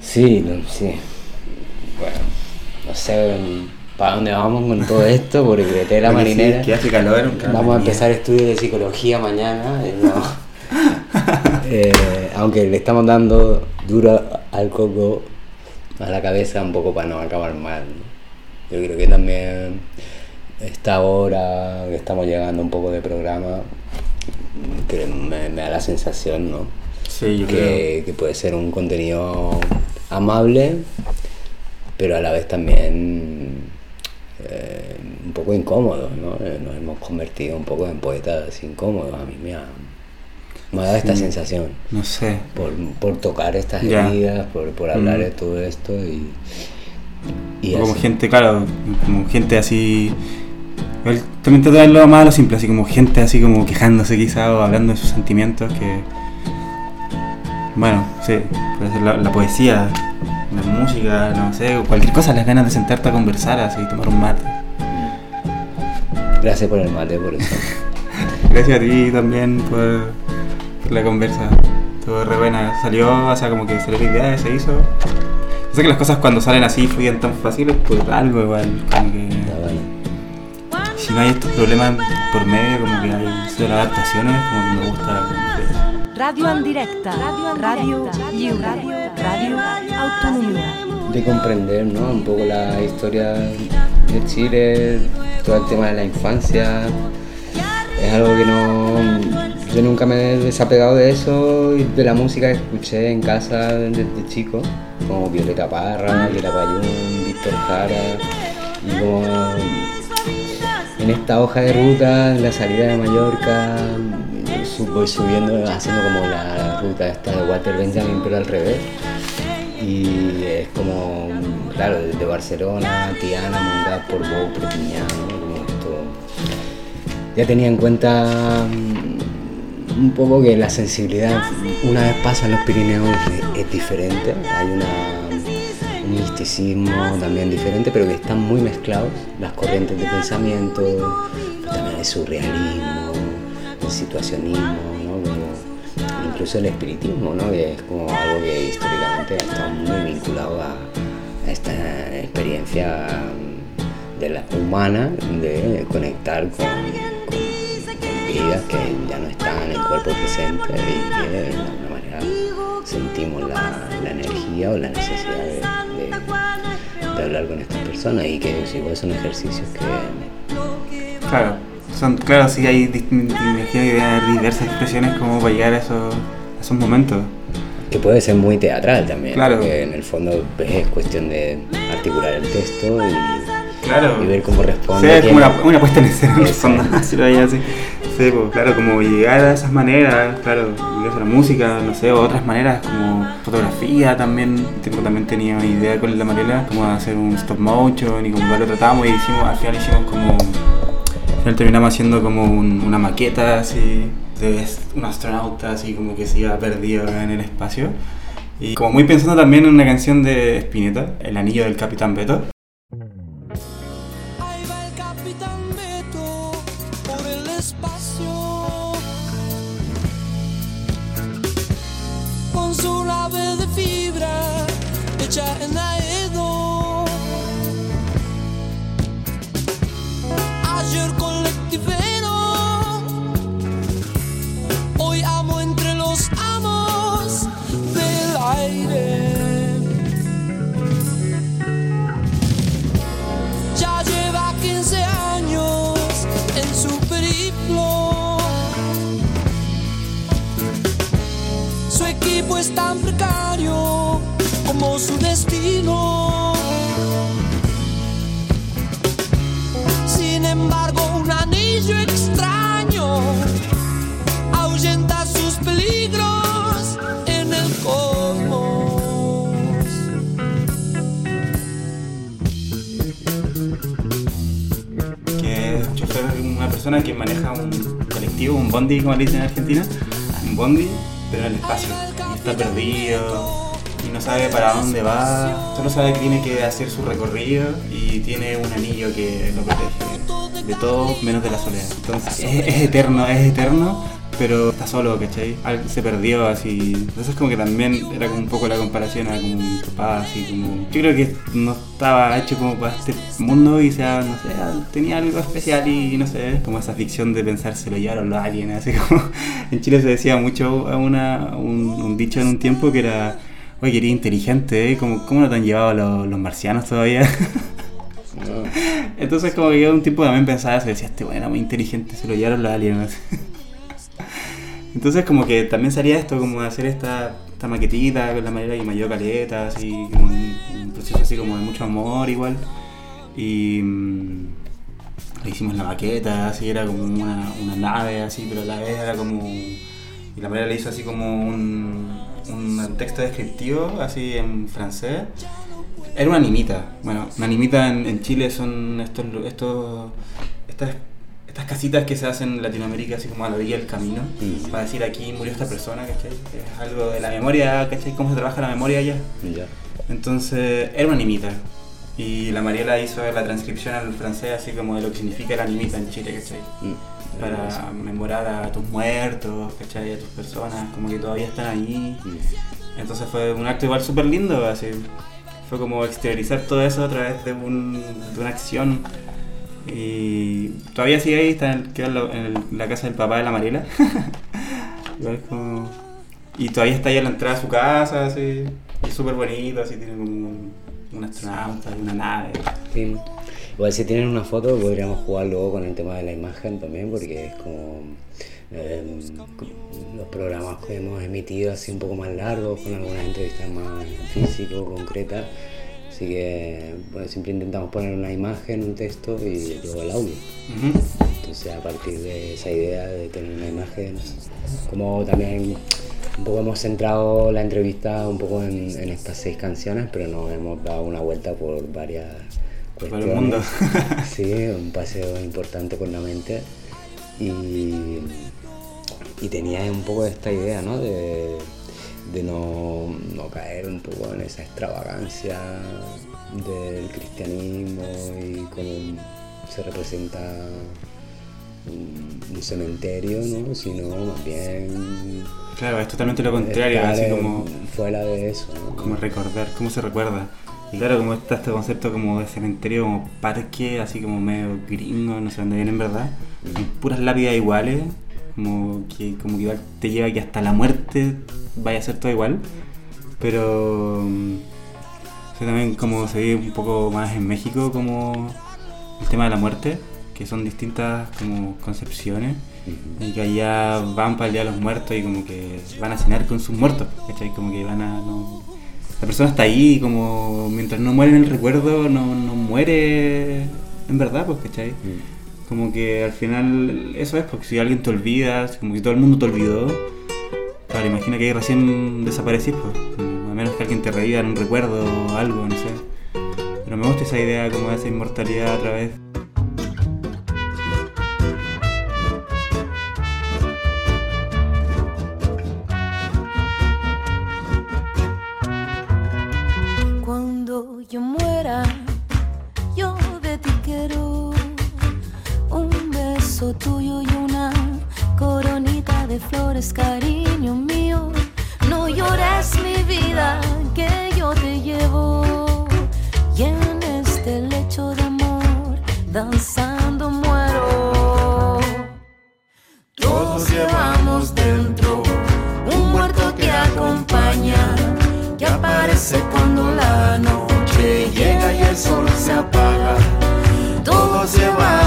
Sí, lo- sí. Bueno, no sé para dónde vamos con todo esto, porque tela sí, marinera. que hace calor, un calor Vamos a empezar estudios de psicología mañana. eh, no. Eh, aunque le estamos dando duro al coco a la cabeza un poco para no acabar mal. Yo creo que también esta hora que estamos llegando un poco de programa, que me, me da la sensación, ¿no? Sí, yo que, creo. que puede ser un contenido amable, pero a la vez también eh, un poco incómodo, ¿no? Eh, Nos hemos convertido un poco en poetas incómodos. A mí me ha, me ha dado esta Sí, sensación. no sé. Por, por tocar estas Ya. heridas, por, por hablar Mm. de todo esto y. y como así. gente, claro, como gente así. También trato de verlo más a lo simple, así como gente así como quejándose quizá o hablando de sus sentimientos que. Bueno, sí, puede ser la, la poesía, la música, no sé, cualquier cosa, las ganas de sentarte a conversar así, tomar un mate. Gracias por el mate, por eso. Gracias a ti también por, por la conversa. Estuvo re buena. Salió, o sea, como que salió la idea, se hizo. Yo sé que las cosas cuando salen así fluyen tan fáciles, pues algo igual, como que... Si no hay estos problemas por medio, como que hay adaptaciones, como que me gusta... Como que... Radio en directa, radio, radio, lliure, radio, radio, de comprender ¿no? un poco la historia de Chile, todo el tema de la infancia. Es algo que no. Yo nunca me he desapegado de eso y de la música que escuché en casa desde chico, como Violeta Parra, Violeta Payún, Víctor Jara, y como en esta hoja de ruta, en la salida de Mallorca, voy subiendo, haciendo como la ruta esta de Walter Benjamin, pero al revés. Y es como, claro, desde Barcelona, Tiana, Mongat, Portbou, Perpiñán, como esto. Ya tenía en cuenta mm, un poco que la sensibilidad, una vez pasa en los Pirineos, es, diferente. Hay un misticismo también diferente, pero que están muy mezclados las corrientes de pensamiento, también el surrealismo, el situacionismo, incluso el espiritismo, que es como algo que históricamente estado muy vinculado a, esta experiencia mm, humana de conectar con, vidas que ya no están en el cuerpo presente y que de alguna manera sentimos la, energía o la necesidad de, hablar con estas personas y que igual son ejercicios que Claro, son, claro, sí hay, diversas expresiones como para llegar a esos, a esos momentos. que puede ser muy teatral también, Claro. porque en el fondo es cuestión de articular el texto y, Claro. y ver cómo Sí, responde. es como una, una puesta en escena, en el fondo, así lo así. Sí, pues, claro, como llegar a esas maneras, claro, a la música, no sé, o otras maneras, como fotografía también. Tipo, también tenía una idea con la Mariela, como hacer un stop motion y como lo tratamos y hicimos, al final hicimos como. Al final terminamos haciendo como un- una maqueta así de un astronauta así como que se iba perdido en el espacio. Y como muy pensando también en una canción de Spinetta, El anillo del Capitán Beto. Ahí va el capitán Beto por el espacio con su nave de fibra hecha en su destino. Sin embargo, un anillo extraño ahuyenta sus peligros en el cosmos. que es chofer, una persona que maneja un colectivo, un bondi, como le dicen en Argentina, un bondi, pero en el espacio. Está perdido no sabe para dónde va, solo sabe que tiene que hacer su recorrido y tiene un anillo que lo protege de todo menos de la soledad. Entonces es, eterno, es eterno. Pero está solo, ¿cachai? Se perdió así. Entonces como que también era como un poco la comparación a como mi papá, así como... Yo creo que no estaba hecho como para este mundo y sea, tenía algo especial y no sé, como esa ficción de pensar se lo llevaron los aliens, así como... En Chile se decía mucho una, un, un dicho en un tiempo que era... Oye, que eres inteligente, ¿eh? ¿Cómo, ¿Cómo no te han llevado los, los marcianos todavía? Entonces como que yo un tiempo también pensaba eso, decía, este bueno era muy inteligente, se lo llevaron los aliens. Entonces como que también salía esto, como de hacer esta, esta maquetita con la manera y mayor caleta, así, un, un proceso así como de mucho amor igual. Y mm, le hicimos la maqueta, así era como una, una nave así, pero a la vez era como... Y la manera le hizo así como un, un texto descriptivo, así en francés. Era una animita. Bueno, una animita en, en Chile son estos, estos, estas, estas casitas que se hacen en Latinoamérica, así como a la orilla del camino, Mm. para decir aquí murió esta persona, ¿cachai? Es algo de la memoria, ¿cachai? ¿Cómo se trabaja la memoria allá? Entonces, era una animita. Y la Mariela hizo la transcripción al francés así como de lo que significa la animita en Chile, ¿cachai? Mm. Para memorar a tus muertos, ¿cachai? A tus personas, como que todavía están ahí. Entonces fue un acto igual súper lindo, así. Fue como exteriorizar todo eso a través de, un, de una acción. Y todavía sigue ahí, está en, queda en, la, en el- la casa del papá de la Mariela. Igual como- Y todavía está ahí a la entrada de su casa, así. Y es súper bonito, así tiene como un, un astronauta una nave. Sí. Igual si tienen una foto podríamos jugar luego con el tema de la imagen también porque es como eh, los programas que hemos emitido así un poco más largos con algunas entrevistas más físico, concretas. Así que bueno, siempre intentamos poner una imagen, un texto y luego el audio. Entonces a partir de esa idea de tener una imagen, como también un poco hemos centrado la entrevista un poco en, en estas seis canciones, pero nos hemos dado una vuelta por varias Por el cuestiones. mundo. sí, un paseo importante con la mente. Y, y tenía un poco esta idea, ¿no? De, de no, no caer un poco en esa extravagancia del cristianismo y cómo se representa un, un cementerio, ¿no? Sino más bien Claro, es totalmente lo contrario, así como, fuera de eso, ¿no? como recordar, cómo se recuerda. Claro, como está este concepto como de cementerio, como parque, así como medio gringo, no sé dónde viene en verdad. Con puras lápidas iguales, como que, como que igual te lleva que hasta la muerte vaya a ser todo igual. Pero mm, o sea, también como se ve un poco más en México como el tema de la muerte, que son distintas como concepciones. Y que allá van para el Día de los Muertos y como que van a cenar con sus muertos, ¿cachai? Como que van a... no- La persona está ahí como mientras no muere en el recuerdo, no, no muere en verdad, pues, ¿cachai? Como que al final eso es, porque si alguien te olvida, si como que todo el mundo te olvidó, claro, imagina que ahí recién desaparecís, pues, como a menos que alguien te reviva en un recuerdo o algo, no sé. Pero me gusta esa idea como de esa inmortalidad a través flores, cariño mío. No llores mi vida, que yo te llevo. Y en este lecho de amor, danzando muero. Todos llevamos dentro un muerto que acompaña, que aparece cuando la noche llega y el sol se apaga. Todos llevamos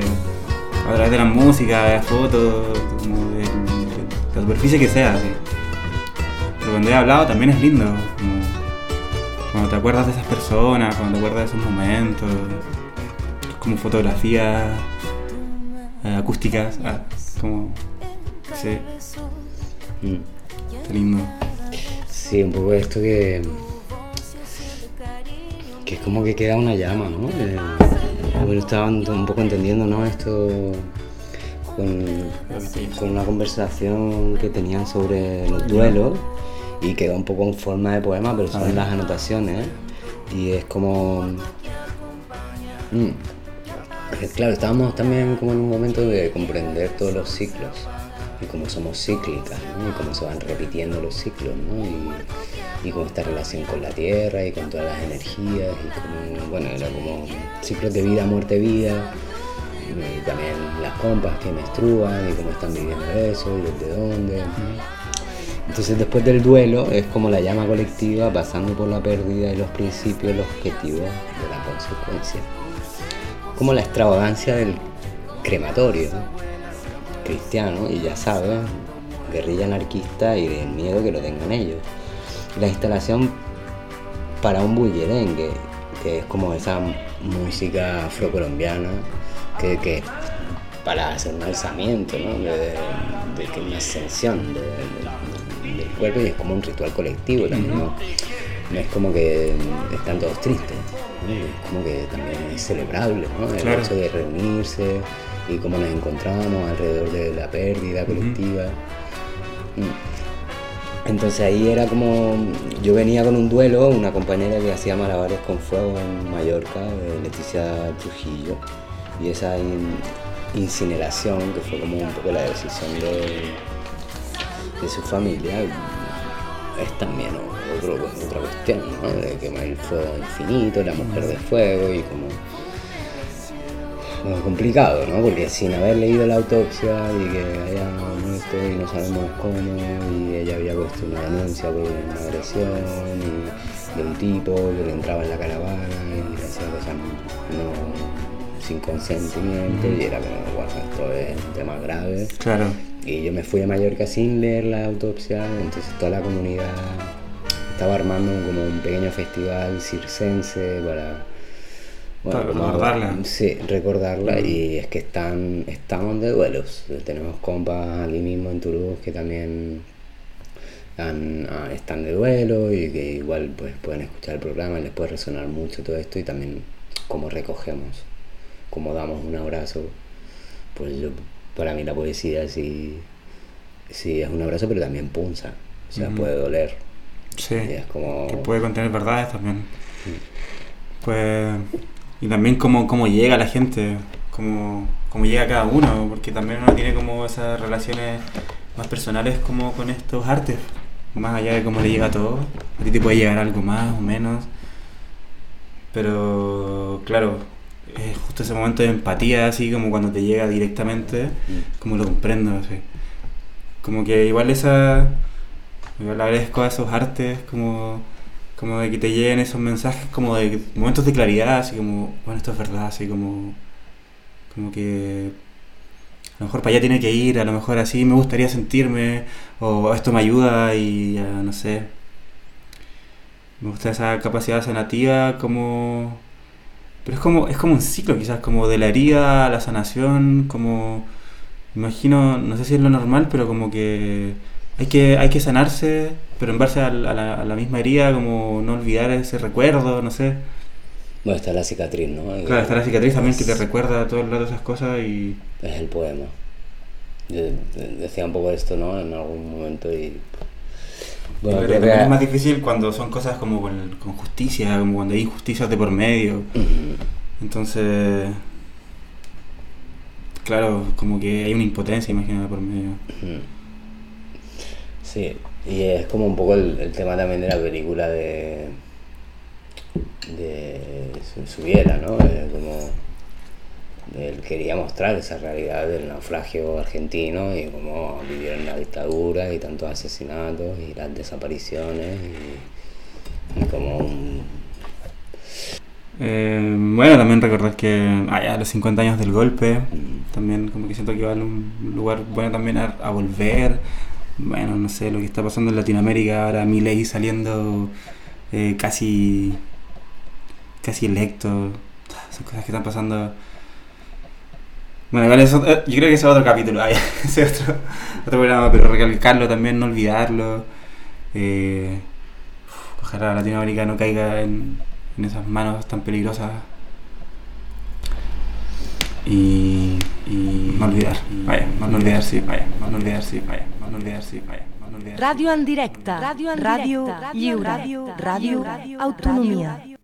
gente, a través de la música, de las fotos, como de, de la superficie que sea. así. Pero cuando he hablado también es lindo, como cuando te acuerdas de esas personas, cuando te acuerdas de esos momentos, como fotografías eh, acústicas, ah, como... Sí, Mm. está lindo. Sí, un poco esto que. que es como que queda una llama, ¿no? Eh, bueno, estaba un un poco entendiendo, ¿no? Esto con, con una conversación que tenían sobre los duelos y quedó un poco en forma de poema, pero son las anotaciones. Y es como. Mm. Claro, estábamos también como en un momento de comprender todos los ciclos y cómo somos cíclicas, ¿no? y cómo se van repitiendo los ciclos, ¿no? y, y con esta relación con la tierra y con todas las energías, y como, bueno, era como ciclos de vida, muerte, vida, y también las compas que menstruan y cómo están viviendo eso y desde dónde. Entonces después del duelo es como la llama colectiva pasando por la pérdida y los principios, los objetivos de la consecuencia. Como la extravagancia del crematorio. Cristiano y ya sabes, guerrilla anarquista y del miedo que lo tengan ellos. La instalación para un bullerengue, que es como esa música afrocolombiana, que, que para hacer un alzamiento, ¿no? de, de- de que una ascensión de- de- del cuerpo y es como un ritual colectivo también, ¿no? No es como que están todos tristes, ¿no? es como que también es celebrable, ¿no? El Claro. hecho de reunirse y cómo nos encontramos alrededor de la pérdida colectiva. Mm. Entonces ahí era como, yo venía con un duelo, una compañera que hacía malabares con fuego en Mallorca, de Leticia Trujillo, y esa in- incineración, que fue como un poco la decisión de, de su familia, es también otro- otra cuestión, ¿no? De quemar el fuego infinito, la mujer de fuego y como complicado, ¿no? Porque sin haber leído la autopsia y que haya muerto y no sabemos cómo, y ella había puesto una denuncia por una agresión y de un tipo que le entraba en la caravana y le hacía cosas no, sin consentimiento y era como, bueno, esto es un tema grave. Claro. Y yo me fui a Mallorca sin leer la autopsia, entonces toda la comunidad estaba armando como un pequeño festival circense para... Recordarla. Sí, recordarla y es que están, estamos de duelos. Tenemos compas aquí mismo en Toulouse que también han- ah, están de duelo y que igual pues pueden escuchar el programa y les puede resonar mucho todo esto y también cómo recogemos, cómo damos un abrazo. Pues yo, para mí la poesía sí, sí es un abrazo pero también punza, o sea, puede doler. Sí. Y es como... Que puede contener verdades también. Pues. Y también cómo, cómo llega la gente, cómo, cómo llega cada uno, porque también uno tiene como esas relaciones más personales como con estos artes, más allá de cómo le llega a todo. A ti te puede llegar algo más o menos, pero claro, es justo ese momento de empatía, así como cuando te llega directamente, como lo comprendo, así. Como que igual esa. Igual agradezco a esos artes, como, como de que te lleguen esos mensajes, como de momentos de claridad, así como, bueno, esto es verdad, así como. Como que. A lo mejor para allá tiene que ir, a lo mejor así me gustaría sentirme, o esto me ayuda y ya, no sé. Me gusta esa capacidad sanativa como... Pero es como, es como un ciclo quizás, como de la herida a la sanación, como... Imagino, no sé si es lo normal, pero como que hay que, hay que sanarse, pero en base a la, a la- a la misma herida, como no olvidar ese recuerdo, no sé. Bueno, está la cicatriz, ¿no? Claro, está la cicatriz también que te recuerda todo el rato esas cosas y... Es el poema. Yo de- decía un poco esto, ¿no? En algún momento y... Bueno, Pero también que- es más difícil cuando son cosas como con, con justicia, como cuando hay injusticias de por medio. Entonces, claro, como que hay una impotencia, imagino, de por medio. Sí, y es como un poco el, tema también de la película de. de Su- Subiera, ¿no? Eh, como. Él quería mostrar esa realidad del naufragio argentino y cómo vivieron la dictadura y tantos asesinatos y las desapariciones y, y como un. Eh, bueno, también recordar que ah, ya, los 50 años del golpe, también como que siento que va a un lugar bueno también a, a volver. Bueno, no sé, lo que está pasando en Latinoamérica ahora, Milei saliendo eh, casi casi electo, son cosas que están pasando. Bueno, igual eso, eh, yo creo que ese es otro capítulo, ah, ese es otro, otro programa, pero recalcarlo también, no olvidarlo. Eh, ojalá Latinoamérica no caiga en, en esas manos tan peligrosas. Y, y no olvidar, vaya, no olvidar, sí, vaya, no olvidar, sí, vaya, no olvidar, sí, vaya, no olvidar. Radio en directa. Radio en Radio. Radio, Radio autonomia.